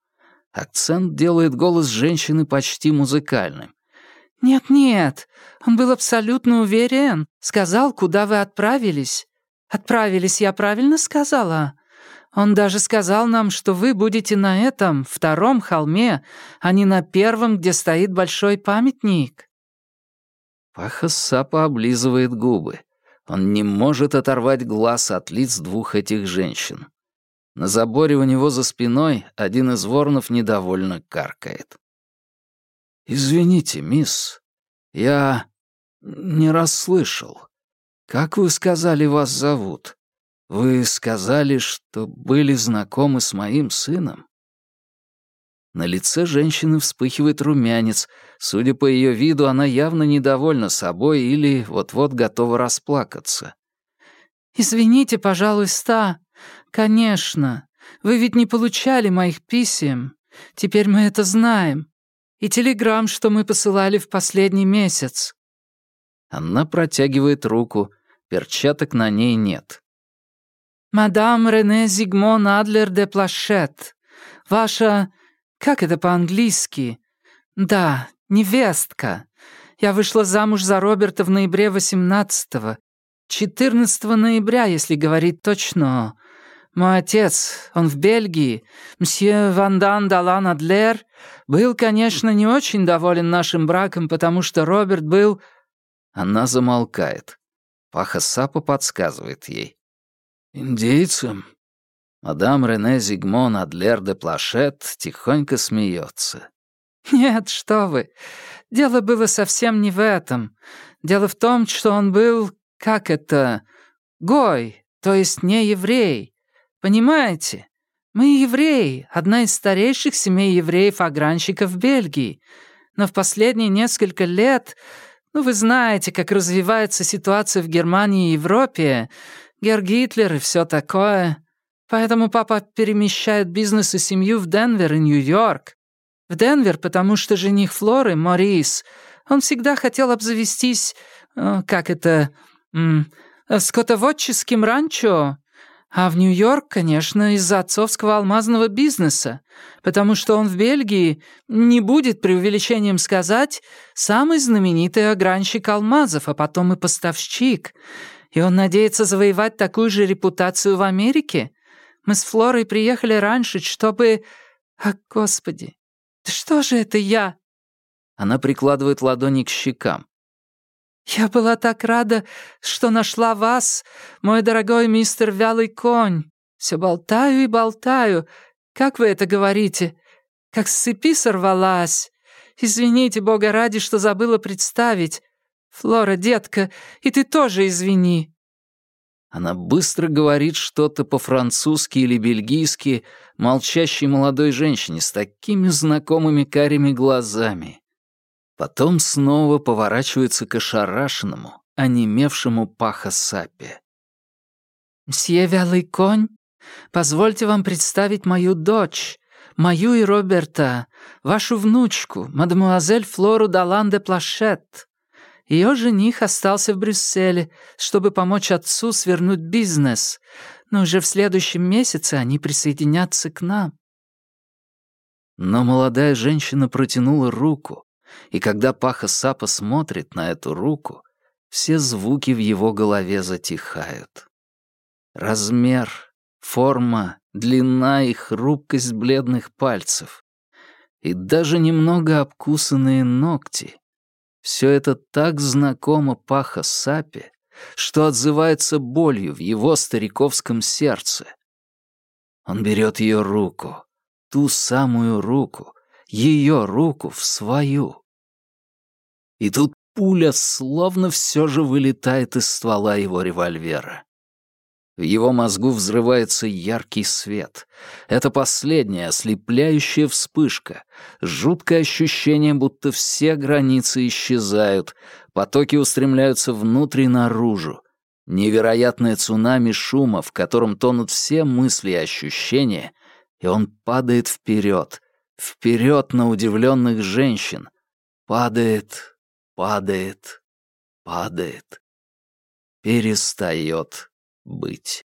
Акцент делает голос женщины почти музыкальным. «Нет-нет, он был абсолютно уверен. Сказал, куда вы отправились. Отправились, я правильно сказала? Он даже сказал нам, что вы будете на этом, втором холме, а не на первом, где стоит большой памятник». Пахасапа облизывает губы. Он не может оторвать глаз от лиц двух этих женщин. На заборе у него за спиной один из воронов недовольно каркает. «Извините, мисс, я не расслышал. Как вы сказали, вас зовут?» Вы сказали, что были знакомы с моим сыном? На лице женщины вспыхивает румянец. Судя по ее виду, она явно недовольна собой или вот-вот готова расплакаться. «Извините, пожалуйста. Конечно. Вы ведь не получали моих писем. Теперь мы это знаем. И телеграмм, что мы посылали в последний месяц». Она протягивает руку. Перчаток на ней нет. «Мадам Рене Зигмон Адлер де Плашет. Ваша... Как это по-английски? Да, невестка. Я вышла замуж за Роберта в ноябре 18-го. 14 ноября, если говорить точно. Мой отец, он в Бельгии, мсье Вандан Далан Адлер, был, конечно, не очень доволен нашим браком, потому что Роберт был...» Она замолкает. Паха Сапа подсказывает ей. «Индейцам?» Мадам Рене Зигмон Адлер де Плашет тихонько смеется. «Нет, что вы. Дело было совсем не в этом. Дело в том, что он был, как это, гой, то есть не еврей. Понимаете? Мы евреи, одна из старейших семей евреев-огранщиков Бельгии. Но в последние несколько лет, ну вы знаете, как развивается ситуация в Германии и Европе, Герр Гитлер и все такое. Поэтому папа перемещает бизнес и семью в Денвер и Нью-Йорк. В Денвер, потому что жених Флоры, Морис, он всегда хотел обзавестись, э, как это, скотоводческим ранчо. А в Нью-Йорк, конечно, из-за отцовского алмазного бизнеса, потому что он в Бельгии, не будет преувеличением сказать, самый знаменитый огранщик алмазов, а потом и поставщик. И он надеется завоевать такую же репутацию в Америке. Мы с Флорой приехали раньше, чтобы... А, господи, что же это я?» Она прикладывает ладони к щекам. «Я была так рада, что нашла вас, мой дорогой мистер Вялый Конь. Все болтаю и болтаю. Как вы это говорите? Как с цепи сорвалась. Извините, бога ради, что забыла представить. Флора, детка, и ты тоже извини». Она быстро говорит что-то по-французски или бельгийски молчащей молодой женщине с такими знакомыми карими глазами. Потом снова поворачивается к ошарашенному, онемевшему паха Сапе. «Мсье Вялый конь, позвольте вам представить мою дочь, мою и Роберта, вашу внучку, мадемуазель Флору Далан де Плашет. Ее жених остался в Брюсселе, чтобы помочь отцу свернуть бизнес, но уже в следующем месяце они присоединятся к нам». Но молодая женщина протянула руку, и когда Паха Сапа смотрит на эту руку, все звуки в его голове затихают. Размер, форма, длина и хрупкость бледных пальцев. И даже немного обкусанные ногти. Все это так знакомо Паха Сапе, что отзывается болью в его стариковском сердце. Он берет ее руку, ту самую руку, ее руку в свою. И тут пуля словно все же вылетает из ствола его револьвера. В его мозгу взрывается яркий свет. Это последняя ослепляющая вспышка. Жуткое ощущение, будто все границы исчезают, потоки устремляются внутрь и наружу. Невероятное цунами шума, в котором тонут все мысли и ощущения, и он падает вперед, вперед на удивленных женщин. Падает, падает, падает. Перестает быть.